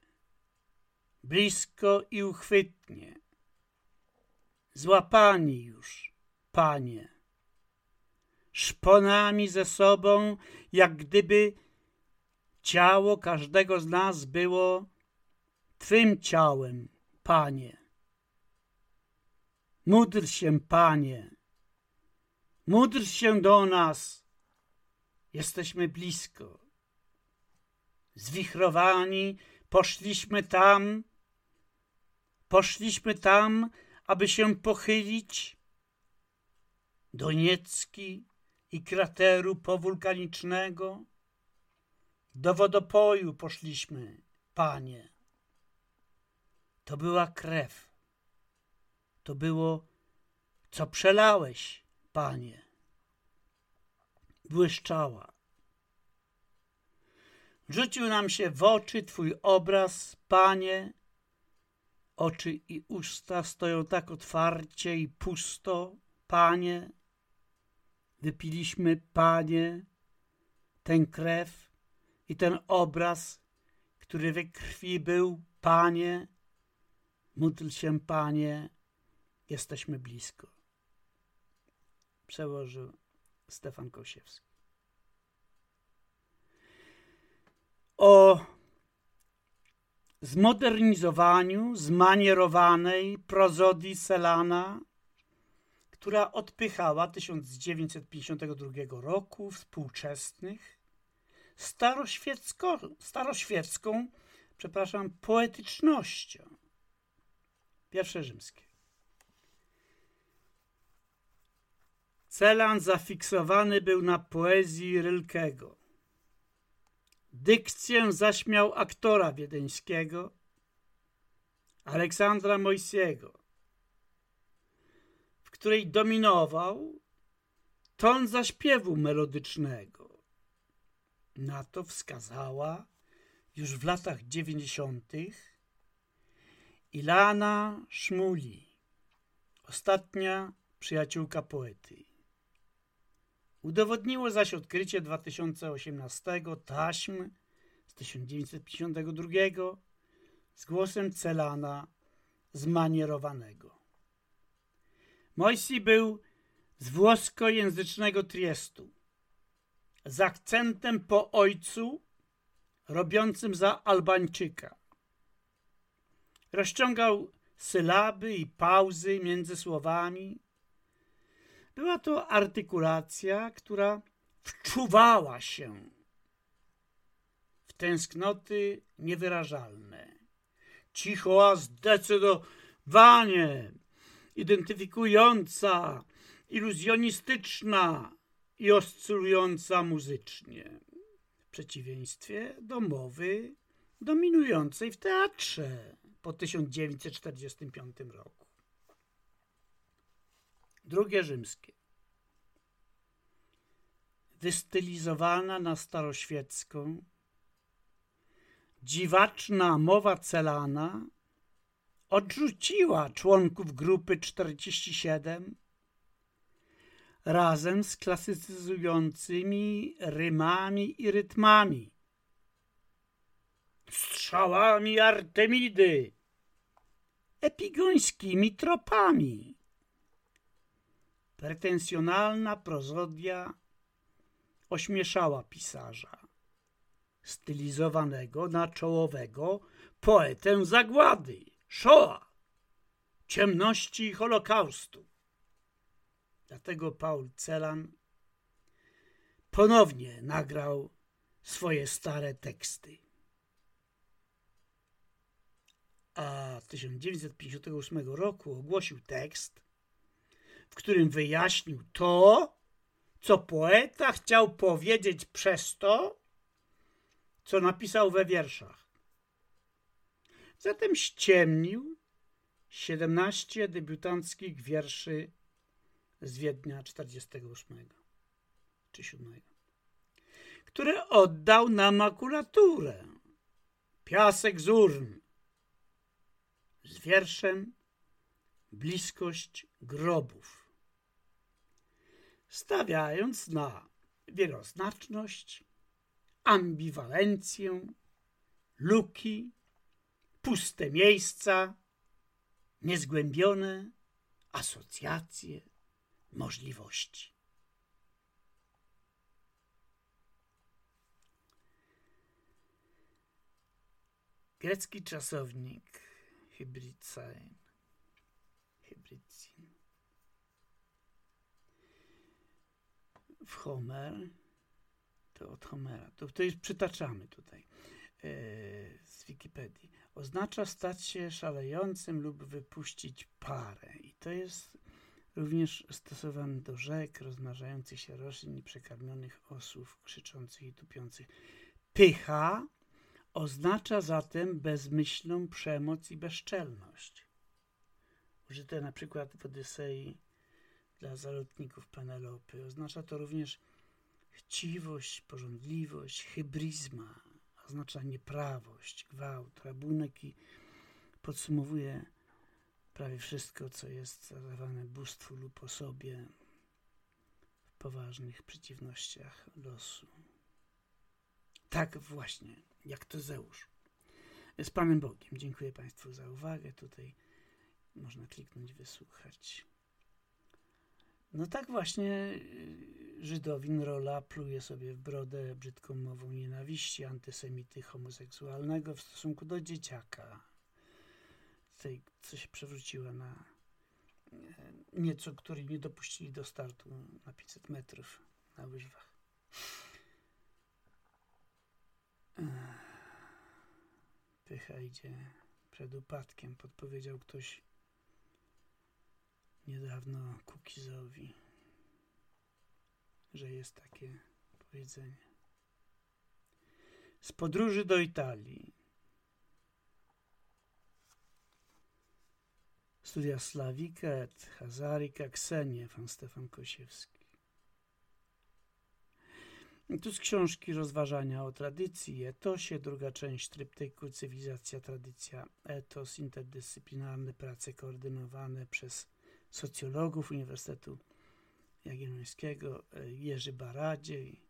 Blisko i uchwytnie. Złapani już, Panie szponami ze sobą, jak gdyby ciało każdego z nas było Twym ciałem, Panie. Módl się, Panie. Módl się do nas. Jesteśmy blisko. Zwichrowani poszliśmy tam, poszliśmy tam, aby się pochylić. Doniecki, i krateru powulkanicznego. Do wodopoju poszliśmy, panie. To była krew. To było, co przelałeś, panie. Błyszczała. Rzucił nam się w oczy Twój obraz, Panie. Oczy i usta stoją tak otwarcie i pusto, Panie. Wypiliśmy, Panie, tę krew i ten obraz, który we krwi był, Panie. Módl się, Panie, jesteśmy blisko. Przełożył Stefan Kosiewski. O zmodernizowaniu zmanierowanej prozodii Selana która odpychała 1952 roku współczesnych staroświecką, staroświecką przepraszam, poetycznością. Pierwsze rzymskie. Celan zafiksowany był na poezji Rylkego. Dykcję zaśmiał aktora wiedeńskiego Aleksandra Mojsiego, której dominował ton zaśpiewu melodycznego. Na to wskazała już w latach dziewięćdziesiątych Ilana Szmuli, ostatnia przyjaciółka poety. Udowodniło zaś odkrycie 2018 taśm z 1952 z głosem Celana zmanierowanego. Moisi był z włoskojęzycznego Triestu, z akcentem po ojcu, robiącym za Albańczyka. Rozciągał sylaby i pauzy między słowami. Była to artykulacja, która wczuwała się w tęsknoty niewyrażalne. Cicho, a zdecydowanie identyfikująca, iluzjonistyczna i oscylująca muzycznie. W przeciwieństwie do mowy dominującej w teatrze po 1945 roku. Drugie rzymskie. Wystylizowana na staroświecką, dziwaczna mowa celana odrzuciła członków grupy 47 razem z klasycyzującymi rymami i rytmami, strzałami Artemidy, epigońskimi tropami. Pretensjonalna prozodia ośmieszała pisarza, stylizowanego na czołowego poetę zagłady, Shoah, ciemności i Holokaustu. Dlatego Paul Celan ponownie nagrał swoje stare teksty. A 1958 roku ogłosił tekst, w którym wyjaśnił to, co poeta chciał powiedzieć przez to, co napisał we wierszach. Zatem ściemnił 17 debiutanckich wierszy z Wiednia 48 czy 7, które oddał na makulaturę. Piasek z urn z wierszem Bliskość grobów, stawiając na wieloznaczność, ambiwalencję, luki, puste miejsca, niezgłębione asocjacje, możliwości. Grecki czasownik hybridzain, hybridzin. W Homer, to od Homera, to, to jest, przytaczamy tutaj e, z Wikipedii. Oznacza stać się szalejącym lub wypuścić parę. I to jest również stosowany do rzek, rozmnażających się roślin i przekarmionych osłów, krzyczących i tupiących. Pycha oznacza zatem bezmyślną przemoc i bezczelność. Użyte na przykład w Odysei dla zalotników Penelopy. Oznacza to również chciwość, porządliwość, hybrizma, oznacza nieprawość, gwałt, rabunek i podsumowuje prawie wszystko, co jest zadawane bóstwu lub osobie w poważnych przeciwnościach losu. Tak właśnie, jak to Zeusz. Z Panem Bogiem. Dziękuję Państwu za uwagę. Tutaj można kliknąć, wysłuchać. No tak właśnie Żydowin Rola pluje sobie w brodę brzydką mową nienawiści antysemity homoseksualnego w stosunku do dzieciaka. Tej, co się przewróciła na e, nieco, której nie dopuścili do startu na 500 metrów na łyżwach. Pycha idzie przed upadkiem, podpowiedział ktoś niedawno Kukizowi, że jest takie powiedzenie. Z podróży do Italii. Studia Slawika et Hazarika Ksenie, pan Stefan Kosiewski. Tu z książki Rozważania o tradycji i etosie, druga część tryptyku Cywilizacja, tradycja, etos, interdyscyplinarne prace koordynowane przez socjologów Uniwersytetu Jagiellońskiego, Jerzy Baradzie i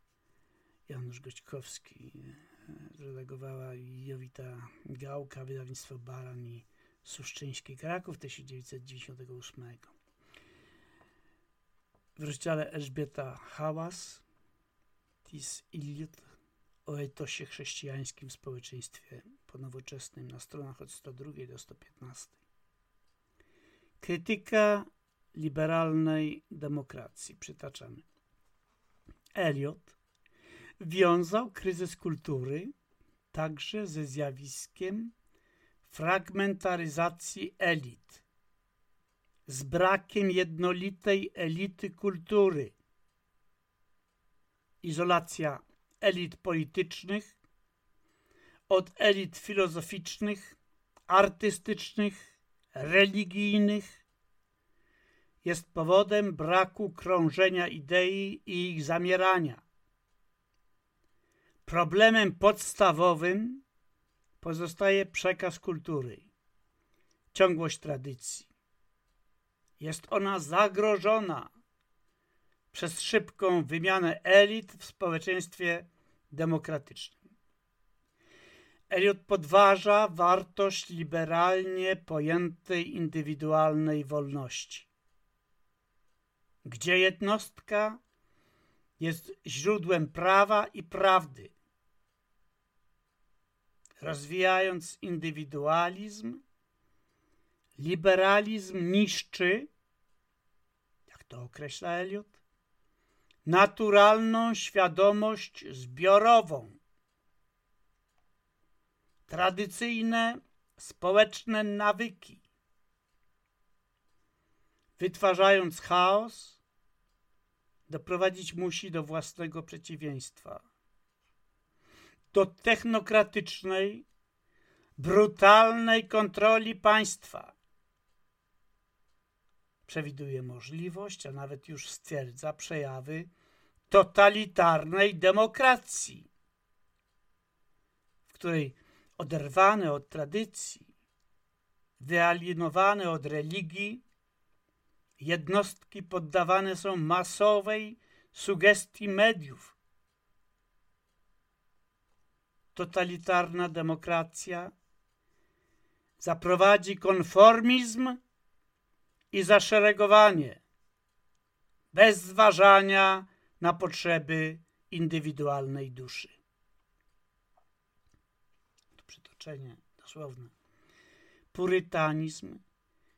Janusz Goćkowski. Redagowała Jowita Gałka, wydawnictwo Baran i Suszczyński Kraków 1998. W rozdziale Elżbieta Hałas Tis Iliot o etosie chrześcijańskim w społeczeństwie ponowoczesnym na stronach od 102 do 115. Krytyka liberalnej demokracji. Przytaczamy. Eliot wiązał kryzys kultury także ze zjawiskiem fragmentaryzacji elit, z brakiem jednolitej elity kultury izolacja elit politycznych od elit filozoficznych, artystycznych, religijnych jest powodem braku krążenia idei i ich zamierania. Problemem podstawowym pozostaje przekaz kultury, ciągłość tradycji. Jest ona zagrożona przez szybką wymianę elit w społeczeństwie demokratycznym. Eliot podważa wartość liberalnie pojętej indywidualnej wolności, gdzie jednostka jest źródłem prawa i prawdy. Rozwijając indywidualizm, liberalizm niszczy, jak to określa Eliot, naturalną świadomość zbiorową. Tradycyjne społeczne nawyki. Wytwarzając chaos, doprowadzić musi do własnego przeciwieństwa. Do technokratycznej, brutalnej kontroli państwa przewiduje możliwość, a nawet już stwierdza przejawy totalitarnej demokracji, w której oderwane od tradycji, wyalienowane od religii, jednostki poddawane są masowej sugestii mediów. Totalitarna demokracja zaprowadzi konformizm i zaszeregowanie, bez zważania na potrzeby indywidualnej duszy. To przytoczenie dosłowne. Purytanizm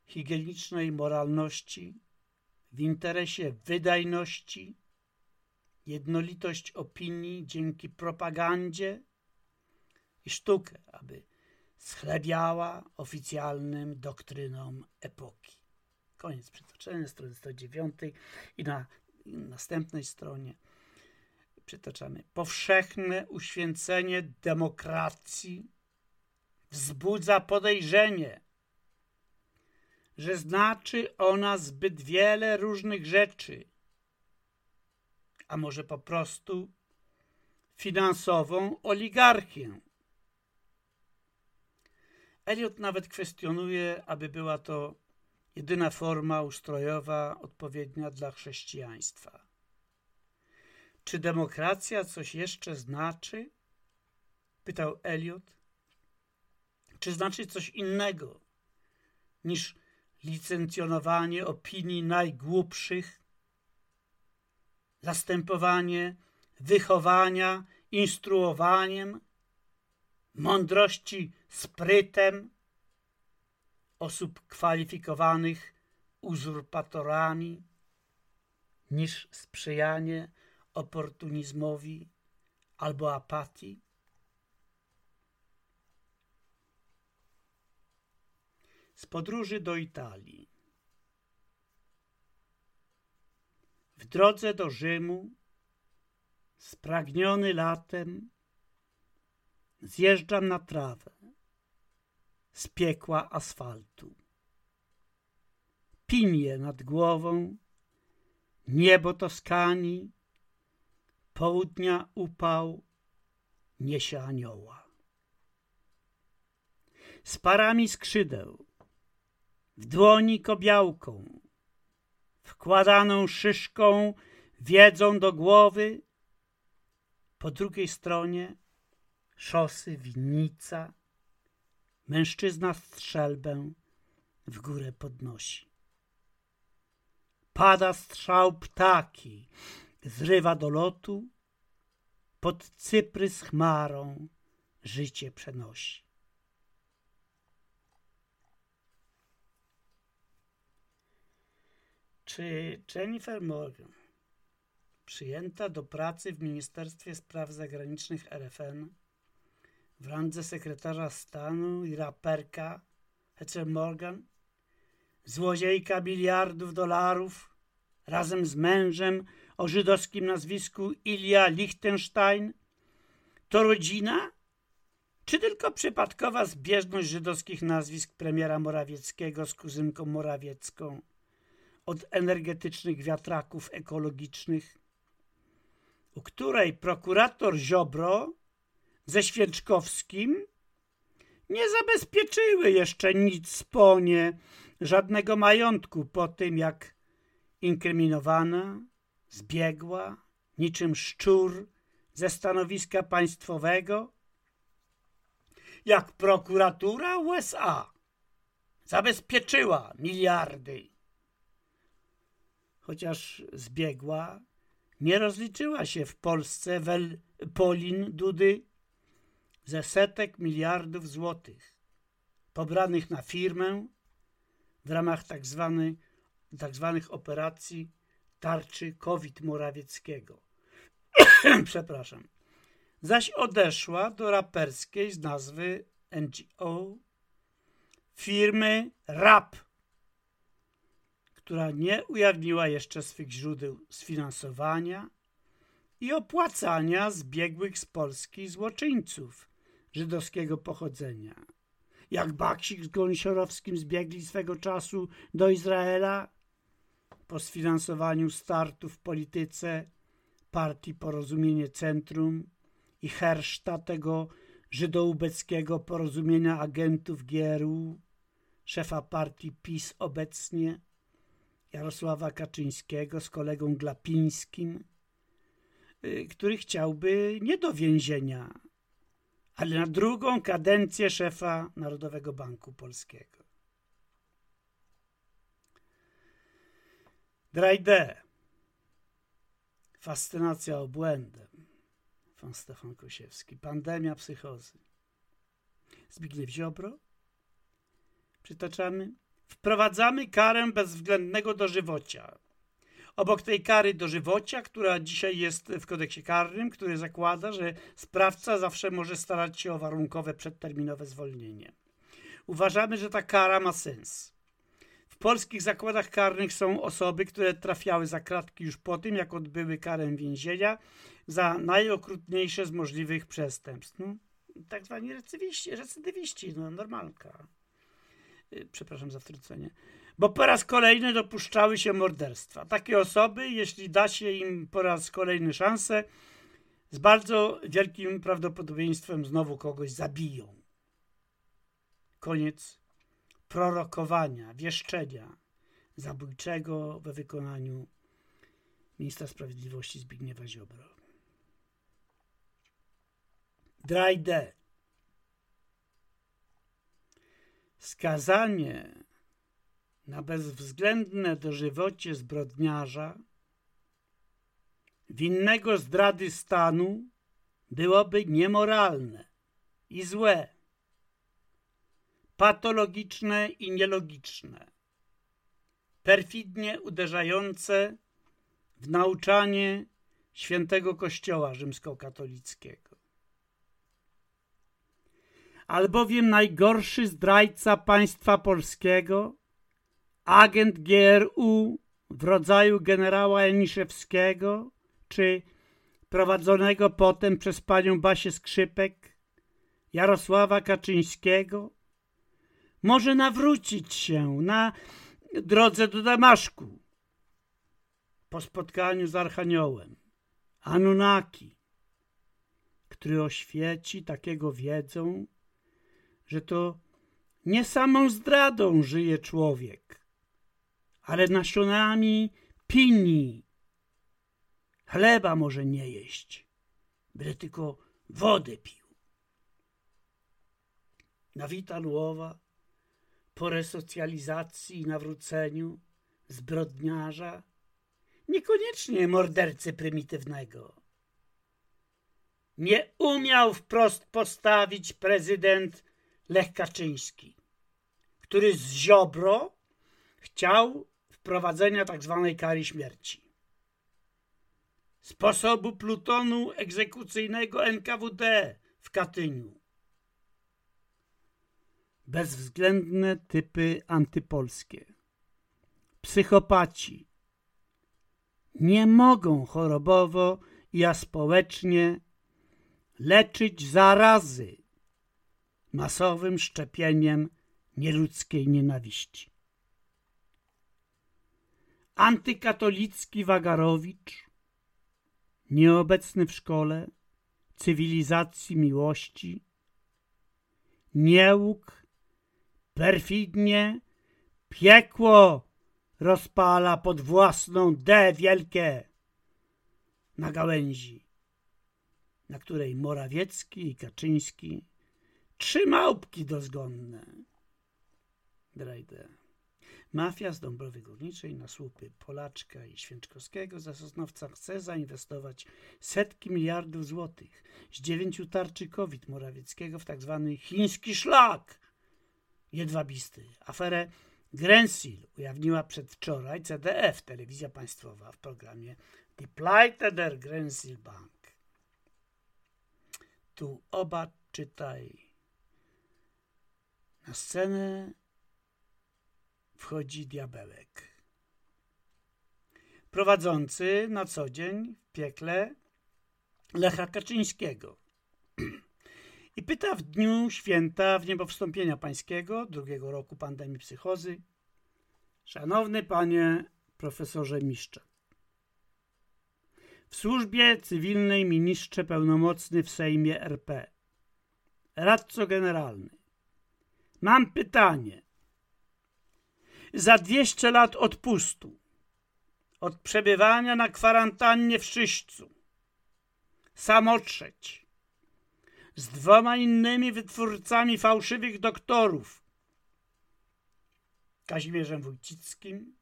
higienicznej moralności w interesie wydajności, jednolitość opinii dzięki propagandzie i sztukę, aby schlebiała oficjalnym doktrynom epoki. Koniec przytoczenia, strony 109 i na następnej stronie przytaczamy. Powszechne uświęcenie demokracji wzbudza podejrzenie, że znaczy ona zbyt wiele różnych rzeczy, a może po prostu finansową oligarchię. Eliot nawet kwestionuje, aby była to jedyna forma ustrojowa odpowiednia dla chrześcijaństwa. Czy demokracja coś jeszcze znaczy? Pytał Eliot. Czy znaczy coś innego niż licencjonowanie opinii najgłupszych, zastępowanie wychowania instruowaniem, mądrości sprytem, osób kwalifikowanych uzurpatorami niż sprzyjanie oportunizmowi albo apatii? Z podróży do Italii. w drodze do Rzymu, spragniony latem, zjeżdżam na trawę z piekła asfaltu. Pinie nad głową, niebo Toskanii, południa upał niesie anioła. Z parami skrzydeł, w dłoni kobiałką, wkładaną szyszką wiedzą do głowy, po drugiej stronie szosy winnica, mężczyzna strzelbę w górę podnosi. Pada strzał ptaki, zrywa do lotu, pod cypry z chmarą życie przenosi. Czy Jennifer Morgan, przyjęta do pracy w Ministerstwie Spraw Zagranicznych RFN w randze sekretarza stanu i raperka Heather Morgan, złodziejka miliardów dolarów, razem z mężem o żydowskim nazwisku Ilia Lichtenstein, to rodzina? Czy tylko przypadkowa zbieżność żydowskich nazwisk premiera Morawieckiego z kuzynką Morawiecką od energetycznych wiatraków ekologicznych, u której prokurator Ziobro ze Święczkowskim nie zabezpieczyły jeszcze nic sponie, żadnego majątku po tym, jak inkryminowana zbiegła niczym szczur ze stanowiska państwowego, jak prokuratura USA zabezpieczyła miliardy. Chociaż zbiegła, nie rozliczyła się w Polsce wel Polin Dudy ze setek miliardów złotych pobranych na firmę w ramach tak, zwany, tak zwanych operacji tarczy COVID Morawieckiego. Przepraszam. Zaś odeszła do raperskiej z nazwy NGO firmy RAP, która nie ujawniła jeszcze swych źródeł sfinansowania i opłacania zbiegłych z Polski złoczyńców żydowskiego pochodzenia. Jak Baksik z Gąsiorowskim zbiegli swego czasu do Izraela po sfinansowaniu startu w polityce partii Porozumienie Centrum i herszta tego żydoubeckiego porozumienia agentów GRU, szefa partii PiS obecnie, Jarosława Kaczyńskiego z kolegą Glapińskim, y, który chciałby nie do więzienia, ale na drugą kadencję szefa Narodowego Banku Polskiego. Dry D. Fascynacja obłędem. Pan Stefan Kosiewski. Pandemia psychozy. Zbigniew Ziobro. Przytaczamy. Wprowadzamy karę bezwzględnego dożywocia. Obok tej kary dożywocia, która dzisiaj jest w kodeksie karnym, który zakłada, że sprawca zawsze może starać się o warunkowe przedterminowe zwolnienie. Uważamy, że ta kara ma sens. W polskich zakładach karnych są osoby, które trafiały za kratki już po tym, jak odbyły karę więzienia za najokrutniejsze z możliwych przestępstw. No, tak zwani recydywiści, recydywiści no normalka. Y, przepraszam za wtrącenie. Bo po raz kolejny dopuszczały się morderstwa. Takie osoby, jeśli da się im po raz kolejny szansę, z bardzo wielkim prawdopodobieństwem znowu kogoś zabiją. Koniec prorokowania, wieszczenia zabójczego we wykonaniu ministra sprawiedliwości Zbigniewa Ziobro. Dry D. Skazanie na bezwzględne dożywocie zbrodniarza winnego zdrady stanu byłoby niemoralne i złe, patologiczne i nielogiczne, perfidnie uderzające w nauczanie świętego Kościoła rzymskokatolickiego. Albowiem najgorszy zdrajca państwa polskiego agent GRU w rodzaju generała Janiszewskiego czy prowadzonego potem przez panią Basię Skrzypek, Jarosława Kaczyńskiego, może nawrócić się na drodze do Damaszku po spotkaniu z Archaniołem, Anunnaki, który oświeci takiego wiedzą, że to nie samą zdradą żyje człowiek, ale nasionami pini. Chleba może nie jeść, byle tylko wodę pił. Na Wita Luowa, po resocjalizacji i nawróceniu zbrodniarza, niekoniecznie mordercy prymitywnego, nie umiał wprost postawić prezydent Lech Kaczyński, który z Ziobro chciał wprowadzenia tzw. Tak kary śmierci. Sposobu plutonu egzekucyjnego NKWD w Katyniu. Bezwzględne typy antypolskie. Psychopaci nie mogą chorobowo i aspołecznie leczyć zarazy masowym szczepieniem nieludzkiej nienawiści. Antykatolicki Wagarowicz, nieobecny w szkole, cywilizacji miłości, niełuk, perfidnie, piekło rozpala pod własną D wielkie na gałęzi, na której Morawiecki i Kaczyński trzy małpki dozgonne. Drajde. Mafia z Dąbrowy Górniczej na słupy Polaczka i Święczkowskiego za Sosnowca chce zainwestować setki miliardów złotych z dziewięciu tarczy COVID Morawieckiego w tak zwany chiński szlak jedwabisty. Aferę Grensil ujawniła przedwczoraj CDF, telewizja państwowa, w programie Die Pleite Grensil Bank. Tu oba czytaj. Na scenę wchodzi diabełek. Prowadzący na co dzień w piekle Lecha Kaczyńskiego. I pyta w dniu święta w niebo wstąpienia pańskiego, drugiego roku pandemii psychozy, Szanowny panie profesorze Miszczak, w służbie cywilnej ministrze pełnomocny w Sejmie RP, radco generalny, mam pytanie. Za 200 lat odpustu, od przebywania na kwarantannie w Szyszcu, samotrzeć, z dwoma innymi wytwórcami fałszywych doktorów, Kazimierzem Wójcickim,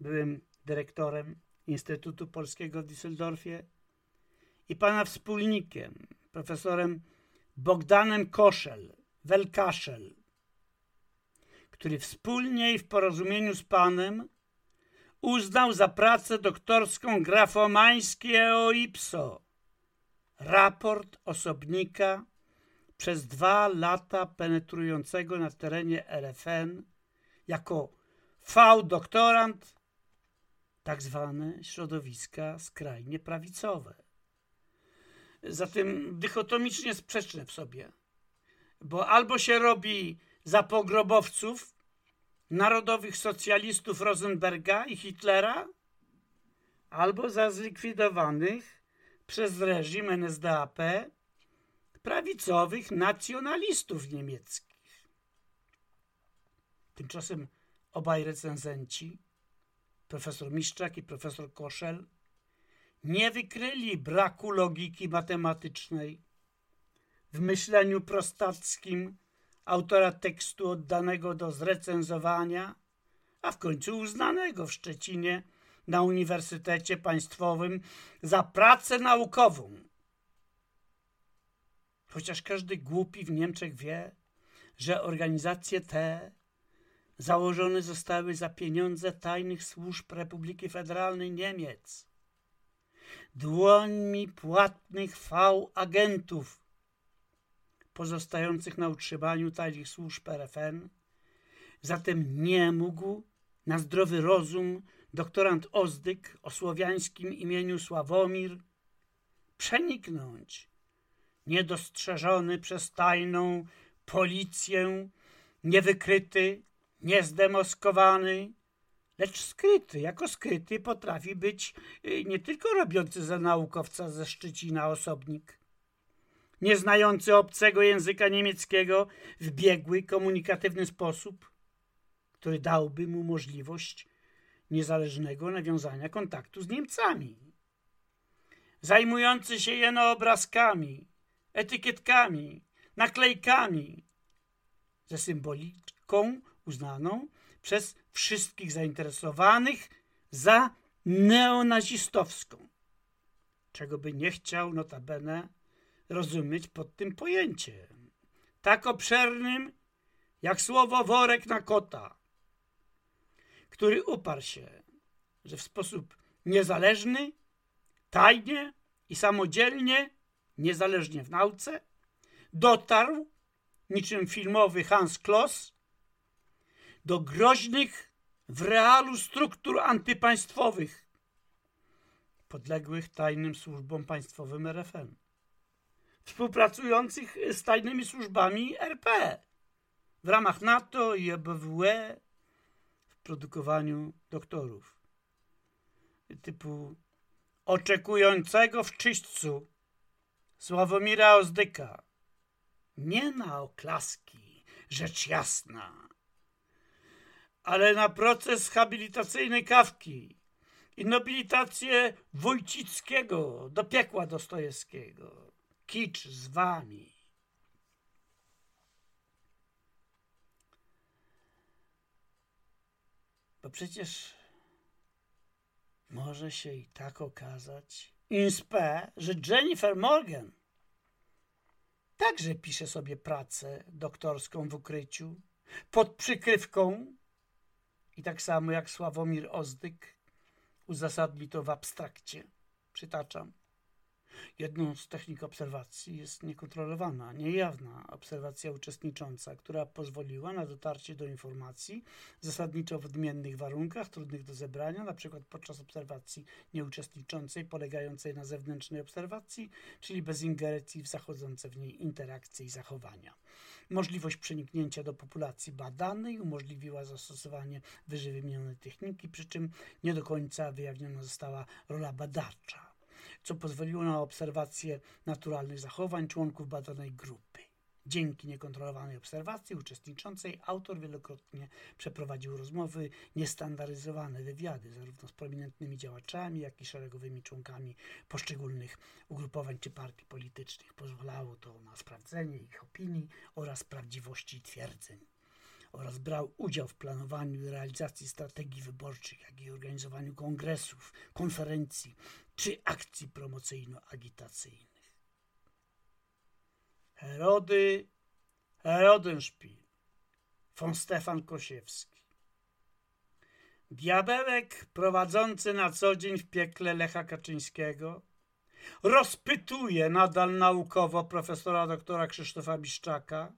byłem dyrektorem Instytutu Polskiego w Düsseldorfie i pana wspólnikiem, profesorem Bogdanem Koszel, Welkaszel, który wspólnie i w porozumieniu z panem uznał za pracę doktorską grafomańskie o ipso raport osobnika przez dwa lata penetrującego na terenie RFN jako V-doktorant tak zwane środowiska skrajnie prawicowe. Zatem dychotomicznie sprzeczne w sobie, bo albo się robi za pogrobowców narodowych socjalistów Rosenberga i Hitlera, albo za zlikwidowanych przez reżim NSDAP prawicowych nacjonalistów niemieckich. Tymczasem obaj recenzenci, profesor Miszczak i profesor Koszel, nie wykryli braku logiki matematycznej w myśleniu prostackim autora tekstu oddanego do zrecenzowania, a w końcu uznanego w Szczecinie na Uniwersytecie Państwowym za pracę naukową. Chociaż każdy głupi w Niemczech wie, że organizacje te założone zostały za pieniądze tajnych służb Republiki Federalnej Niemiec. Dłońmi płatnych V-agentów pozostających na utrzymaniu tajnych służb RFN, zatem nie mógł na zdrowy rozum doktorant Ozdyk o słowiańskim imieniu Sławomir przeniknąć niedostrzeżony przez tajną policję, niewykryty, niezdemoskowany, lecz skryty. Jako skryty potrafi być y, nie tylko robiący za naukowca ze Szczecina osobnik, nieznający obcego języka niemieckiego w biegły, komunikatywny sposób, który dałby mu możliwość niezależnego nawiązania kontaktu z Niemcami. Zajmujący się jeno obrazkami, etykietkami, naklejkami, ze symboliką uznaną przez wszystkich zainteresowanych za neonazistowską, czego by nie chciał notabene rozumieć pod tym pojęciem, tak obszernym jak słowo worek na kota, który uparł się, że w sposób niezależny, tajnie i samodzielnie, niezależnie w nauce, dotarł, niczym filmowy Hans Kloss, do groźnych w realu struktur antypaństwowych, podległych tajnym służbom państwowym RFN, współpracujących z tajnymi służbami RP w ramach NATO i EBWE w produkowaniu doktorów typu oczekującego w czyśćcu Sławomira Ozdyka. Nie na oklaski, rzecz jasna, ale na proces habilitacyjny Kawki i nobilitację Wójcickiego do piekła Dostojewskiego. Kicz z wami. Bo przecież może się i tak okazać, inspe, że Jennifer Morgan także pisze sobie pracę doktorską w ukryciu pod przykrywką i tak samo jak Sławomir Ozdyk uzasadni to w abstrakcie. Przytaczam. Jedną z technik obserwacji jest niekontrolowana, niejawna obserwacja uczestnicząca, która pozwoliła na dotarcie do informacji zasadniczo w odmiennych warunkach, trudnych do zebrania, np. podczas obserwacji nieuczestniczącej, polegającej na zewnętrznej obserwacji, czyli bez ingerencji w zachodzące w niej interakcje i zachowania. Możliwość przeniknięcia do populacji badanej umożliwiła zastosowanie wyżej wymienionej techniki, przy czym nie do końca wyjawniona została rola badacza co pozwoliło na obserwację naturalnych zachowań członków badanej grupy. Dzięki niekontrolowanej obserwacji uczestniczącej autor wielokrotnie przeprowadził rozmowy, niestandaryzowane wywiady zarówno z prominentnymi działaczami, jak i szeregowymi członkami poszczególnych ugrupowań czy partii politycznych. Pozwalało to na sprawdzenie ich opinii oraz prawdziwości twierdzeń oraz brał udział w planowaniu i realizacji strategii wyborczych, jak i organizowaniu kongresów, konferencji czy akcji promocyjno-agitacyjnych. Herody Herodenszpil, von Stefan Kosiewski. Diabełek prowadzący na co dzień w piekle Lecha Kaczyńskiego rozpytuje nadal naukowo profesora doktora Krzysztofa Biszczaka,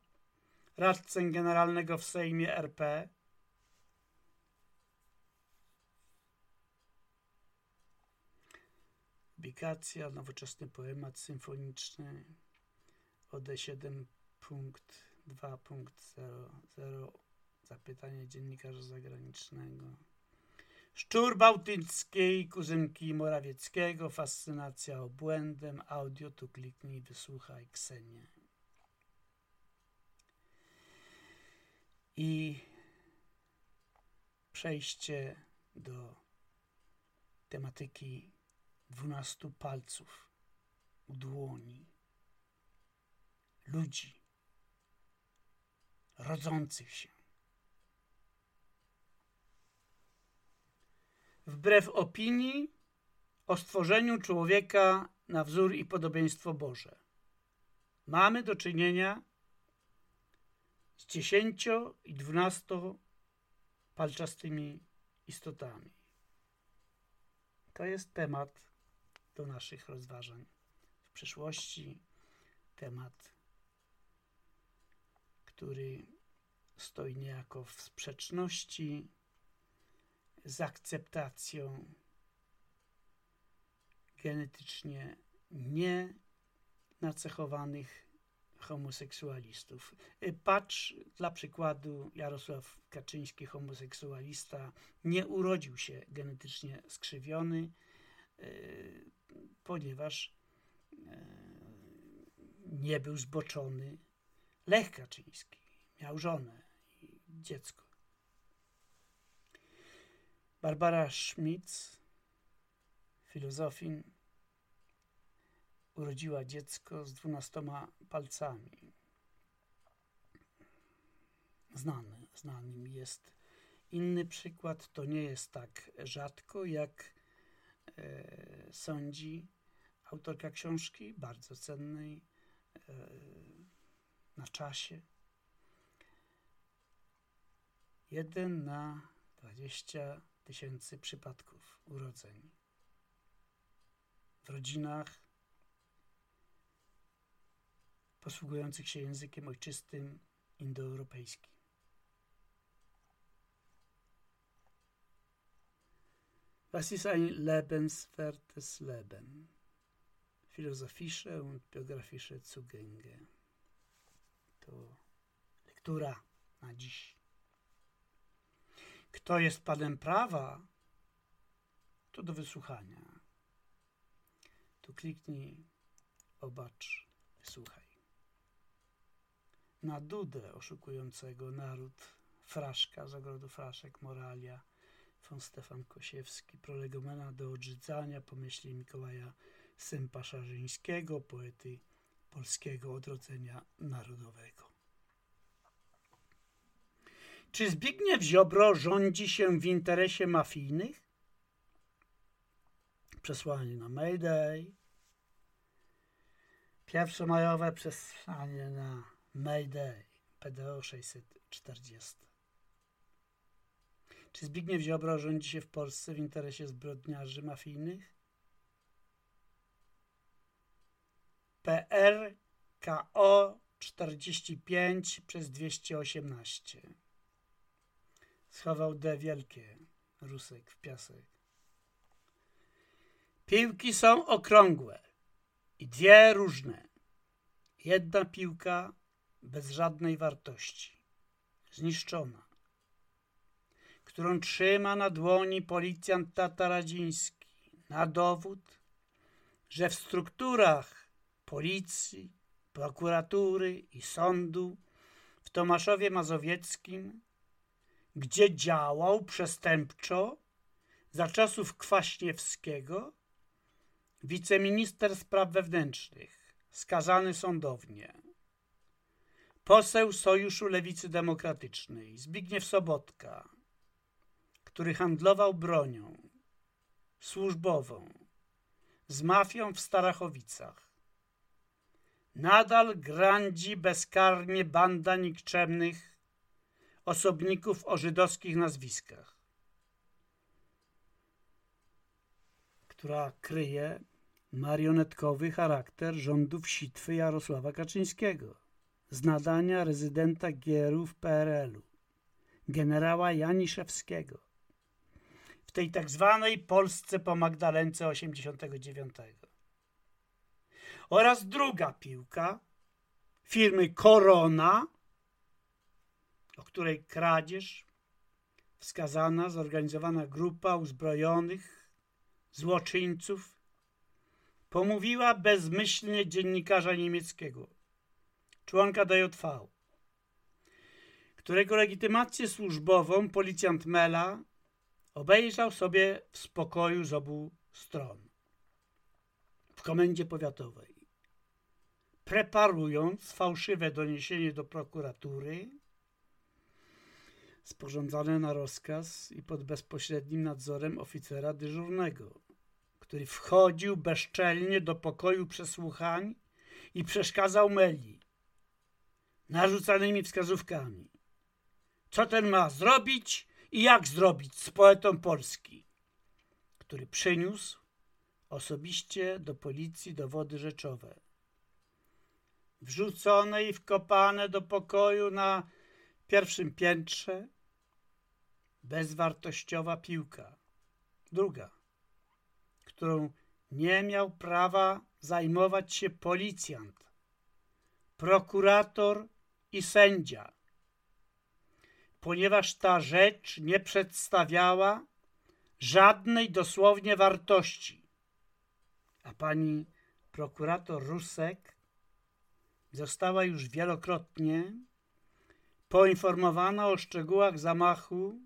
radcę generalnego w Sejmie RP, Bikacja, nowoczesny poemat symfoniczny, OD 7.2.00, zapytanie dziennikarza zagranicznego. Szczur bałtyckiej, kuzynki Morawieckiego, fascynacja obłędem, audio, tu kliknij, wysłuchaj, Ksenie. I przejście do tematyki dwunastu palców u dłoni ludzi rodzących się. Wbrew opinii o stworzeniu człowieka na wzór i podobieństwo Boże, mamy do czynienia z dziesięcio i dwunasto palczastymi istotami. To jest temat do naszych rozważań w przyszłości. Temat, który stoi niejako w sprzeczności z akceptacją genetycznie nienacechowanych homoseksualistów. Patrz, dla przykładu, Jarosław Kaczyński, homoseksualista, nie urodził się genetycznie skrzywiony, e, ponieważ e, nie był zboczony. Lech Kaczyński miał żonę i dziecko. Barbara Schmitz, filozofin, urodziła dziecko z dwunastoma palcami. Znany, znany mi jest. Inny przykład to nie jest tak rzadko, jak e, sądzi autorka książki, bardzo cennej, e, na czasie. Jeden na dwadzieścia tysięcy przypadków urodzeń w rodzinach posługujących się językiem ojczystym indoeuropejskim. Was ist ein lebenswertes Leben? Philosophische und biografische Zugänge. To lektura na dziś. Kto jest panem prawa, to do wysłuchania. Tu kliknij, obacz, wysłuchaj na Dudę oszukującego naród Fraszka z ogrodu Fraszek, Moralia, von Stefan Kosiewski, prolegomena do odrzucania pomyśli Mikołaja Sępa-Szarzyńskiego, poety polskiego odrodzenia narodowego. Czy Zbigniew Ziobro rządzi się w interesie mafijnych? Przesłanie na Mayday. Pierwszomajowe przesłanie na Mayday, PDO 640. Czy Zbigniew Ziobro rządzi się w Polsce w interesie zbrodniarzy mafijnych? PR KO 45 przez 218. Schował D wielkie, Rusek w piasek. Piłki są okrągłe i dwie różne. Jedna piłka bez żadnej wartości, zniszczona, którą trzyma na dłoni policjant tataradziński, na dowód, że w strukturach policji, prokuratury i sądu w Tomaszowie Mazowieckim, gdzie działał przestępczo za czasów Kwaśniewskiego, wiceminister spraw wewnętrznych, skazany sądownie, Poseł Sojuszu Lewicy Demokratycznej Zbigniew Sobotka, który handlował bronią służbową z mafią w Starachowicach. Nadal grandzi bezkarnie banda nikczemnych osobników o żydowskich nazwiskach, która kryje marionetkowy charakter rządów sitwy Jarosława Kaczyńskiego z nadania rezydenta Gierów PRL-u, generała Janiszewskiego, w tej tak zwanej Polsce po Magdalence 89. Oraz druga piłka firmy Korona, o której kradzież wskazana zorganizowana grupa uzbrojonych złoczyńców pomówiła bezmyślnie dziennikarza niemieckiego członka DJV, którego legitymację służbową policjant Mela obejrzał sobie w spokoju z obu stron w komendzie powiatowej, preparując fałszywe doniesienie do prokuratury sporządzane na rozkaz i pod bezpośrednim nadzorem oficera dyżurnego, który wchodził bezczelnie do pokoju przesłuchań i przeszkadzał Meli, narzucanymi wskazówkami. Co ten ma zrobić i jak zrobić z poetą Polski, który przyniósł osobiście do policji dowody rzeczowe. Wrzucone i wkopane do pokoju na pierwszym piętrze bezwartościowa piłka. Druga, którą nie miał prawa zajmować się policjant, prokurator i sędzia, ponieważ ta rzecz nie przedstawiała żadnej dosłownie wartości. A pani prokurator Rusek została już wielokrotnie poinformowana o szczegółach zamachu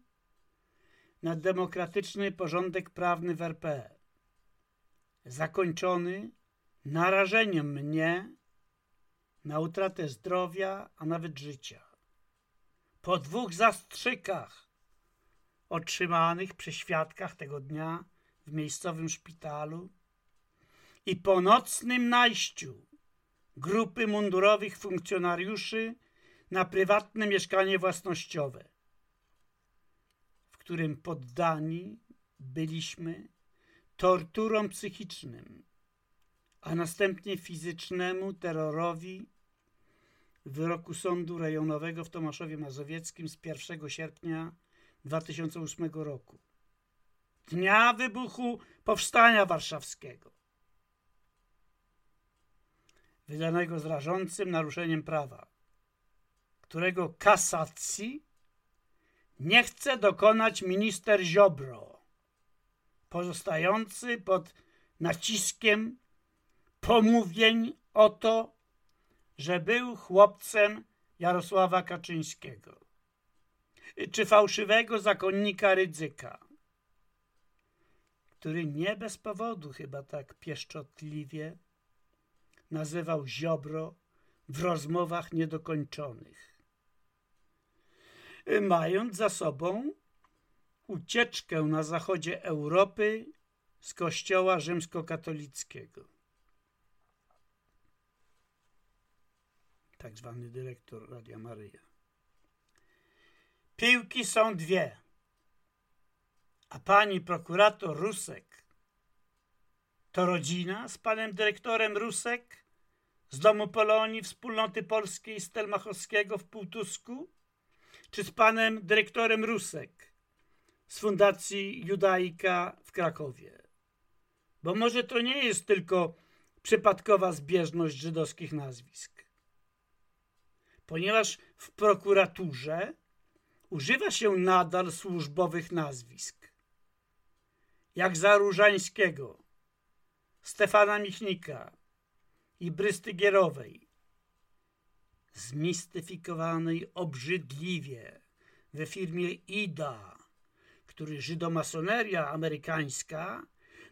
na demokratyczny porządek prawny w RP, zakończony narażeniem mnie na utratę zdrowia, a nawet życia. Po dwóch zastrzykach otrzymanych przy świadkach tego dnia w miejscowym szpitalu i po nocnym najściu grupy mundurowych funkcjonariuszy na prywatne mieszkanie własnościowe, w którym poddani byliśmy torturom psychicznym, a następnie fizycznemu terrorowi wyroku Sądu Rejonowego w Tomaszowie Mazowieckim z 1 sierpnia 2008 roku. Dnia wybuchu Powstania Warszawskiego. Wydanego z rażącym naruszeniem prawa, którego kasacji nie chce dokonać minister Ziobro, pozostający pod naciskiem pomówień o to, że był chłopcem Jarosława Kaczyńskiego, czy fałszywego zakonnika Rydzyka, który nie bez powodu chyba tak pieszczotliwie nazywał Ziobro w rozmowach niedokończonych. Mając za sobą ucieczkę na zachodzie Europy z kościoła rzymskokatolickiego. Tak zwany dyrektor Radia Maryja. Piłki są dwie, a pani prokurator Rusek to rodzina z panem dyrektorem Rusek z Domu Polonii Wspólnoty Polskiej Stelmachowskiego w Półtusku, czy z panem dyrektorem Rusek z Fundacji Judaika w Krakowie. Bo może to nie jest tylko przypadkowa zbieżność żydowskich nazwisk ponieważ w prokuraturze używa się nadal służbowych nazwisk. Jak za Różańskiego, Stefana Michnika i Brysty Gierowej, zmistyfikowanej obrzydliwie we firmie IDA, który żydomasoneria amerykańska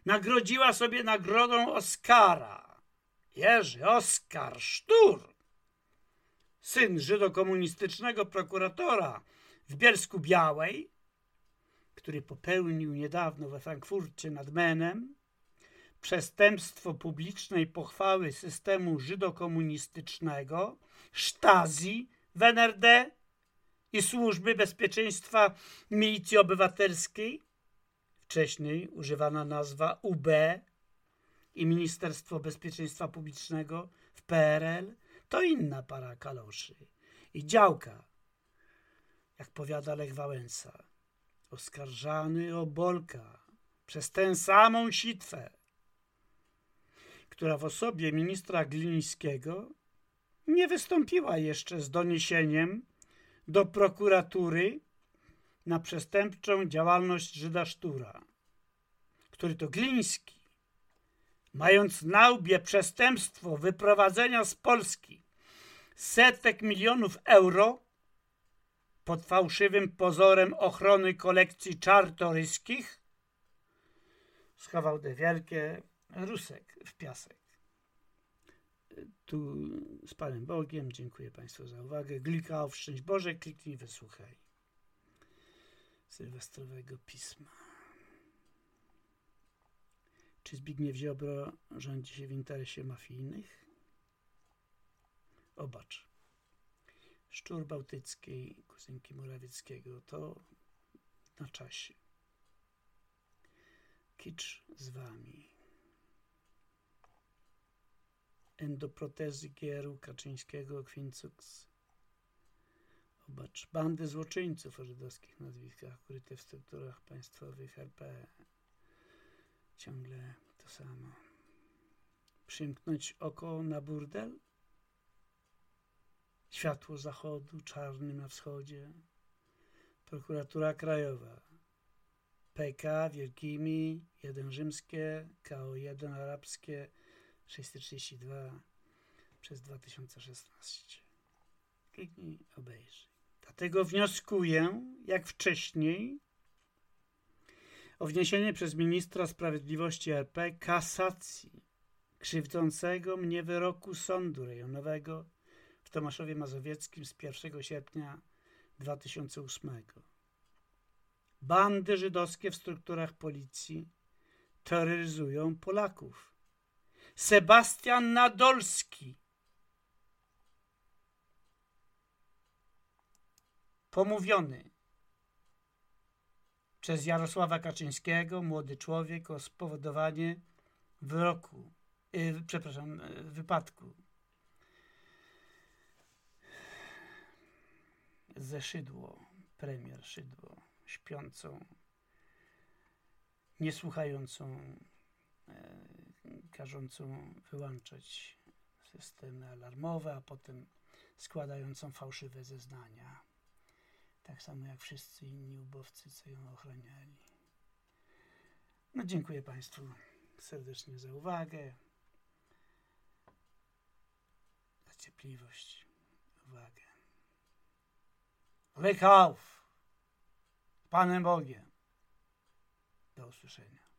nagrodziła sobie nagrodą Oscara. Jerzy Oskar Sztur syn żydokomunistycznego prokuratora w Bielsku Białej, który popełnił niedawno we Frankfurcie nad Menem przestępstwo publicznej pochwały systemu żydokomunistycznego, Stasi w NRD i Służby Bezpieczeństwa Milicji Obywatelskiej, wcześniej używana nazwa UB i Ministerstwo Bezpieczeństwa Publicznego w PRL, to inna para kaloszy. I działka, jak powiada Lech Wałęsa, oskarżany o Bolka przez tę samą sitwę, która w osobie ministra Glińskiego nie wystąpiła jeszcze z doniesieniem do prokuratury na przestępczą działalność Żyda Sztura, który to Gliński, mając na łbie przestępstwo wyprowadzenia z Polski setek milionów euro pod fałszywym pozorem ochrony kolekcji czartoryskich schował te wielkie rusek w piasek. Tu z Panem Bogiem dziękuję Państwu za uwagę. Glika o szczęść Boże, kliknij, wysłuchaj. Sylwestrowego pisma. Czy Zbigniew Ziobro rządzi się w interesie mafijnych? Obacz. Szczur bałtyckiej kuzynki Morawieckiego to na czasie. Kicz z wami. Endoprotezy Gieru Kaczyńskiego Quincuks Zobacz, bandy złoczyńców o żydowskich nazwiskach, ukryte w strukturach państwowych RP. Ciągle to samo. Przymknąć oko na burdel? Światło zachodu, czarny na wschodzie. Prokuratura Krajowa. PK wielkimi, 1 rzymskie, KO1 arabskie, 632 przez 2016. Kliknij, obejrzyj. Dlatego wnioskuję, jak wcześniej, o wniesienie przez ministra sprawiedliwości RP kasacji krzywdzącego mnie wyroku sądu rejonowego Tomaszowie Mazowieckim z 1 sierpnia 2008. Bandy żydowskie w strukturach policji terroryzują Polaków. Sebastian Nadolski pomówiony przez Jarosława Kaczyńskiego, młody człowiek, o spowodowanie wyroku, yy, przepraszam, yy, wypadku ze Szydło, premier Szydło, śpiącą, niesłuchającą, yy, każącą wyłączać systemy alarmowe, a potem składającą fałszywe zeznania tak samo jak wszyscy inni ubowcy, co ją ochraniali. No dziękuję Państwu serdecznie za uwagę, za cierpliwość, uwagę. Lekauf! Panem Bogiem. Do usłyszenia.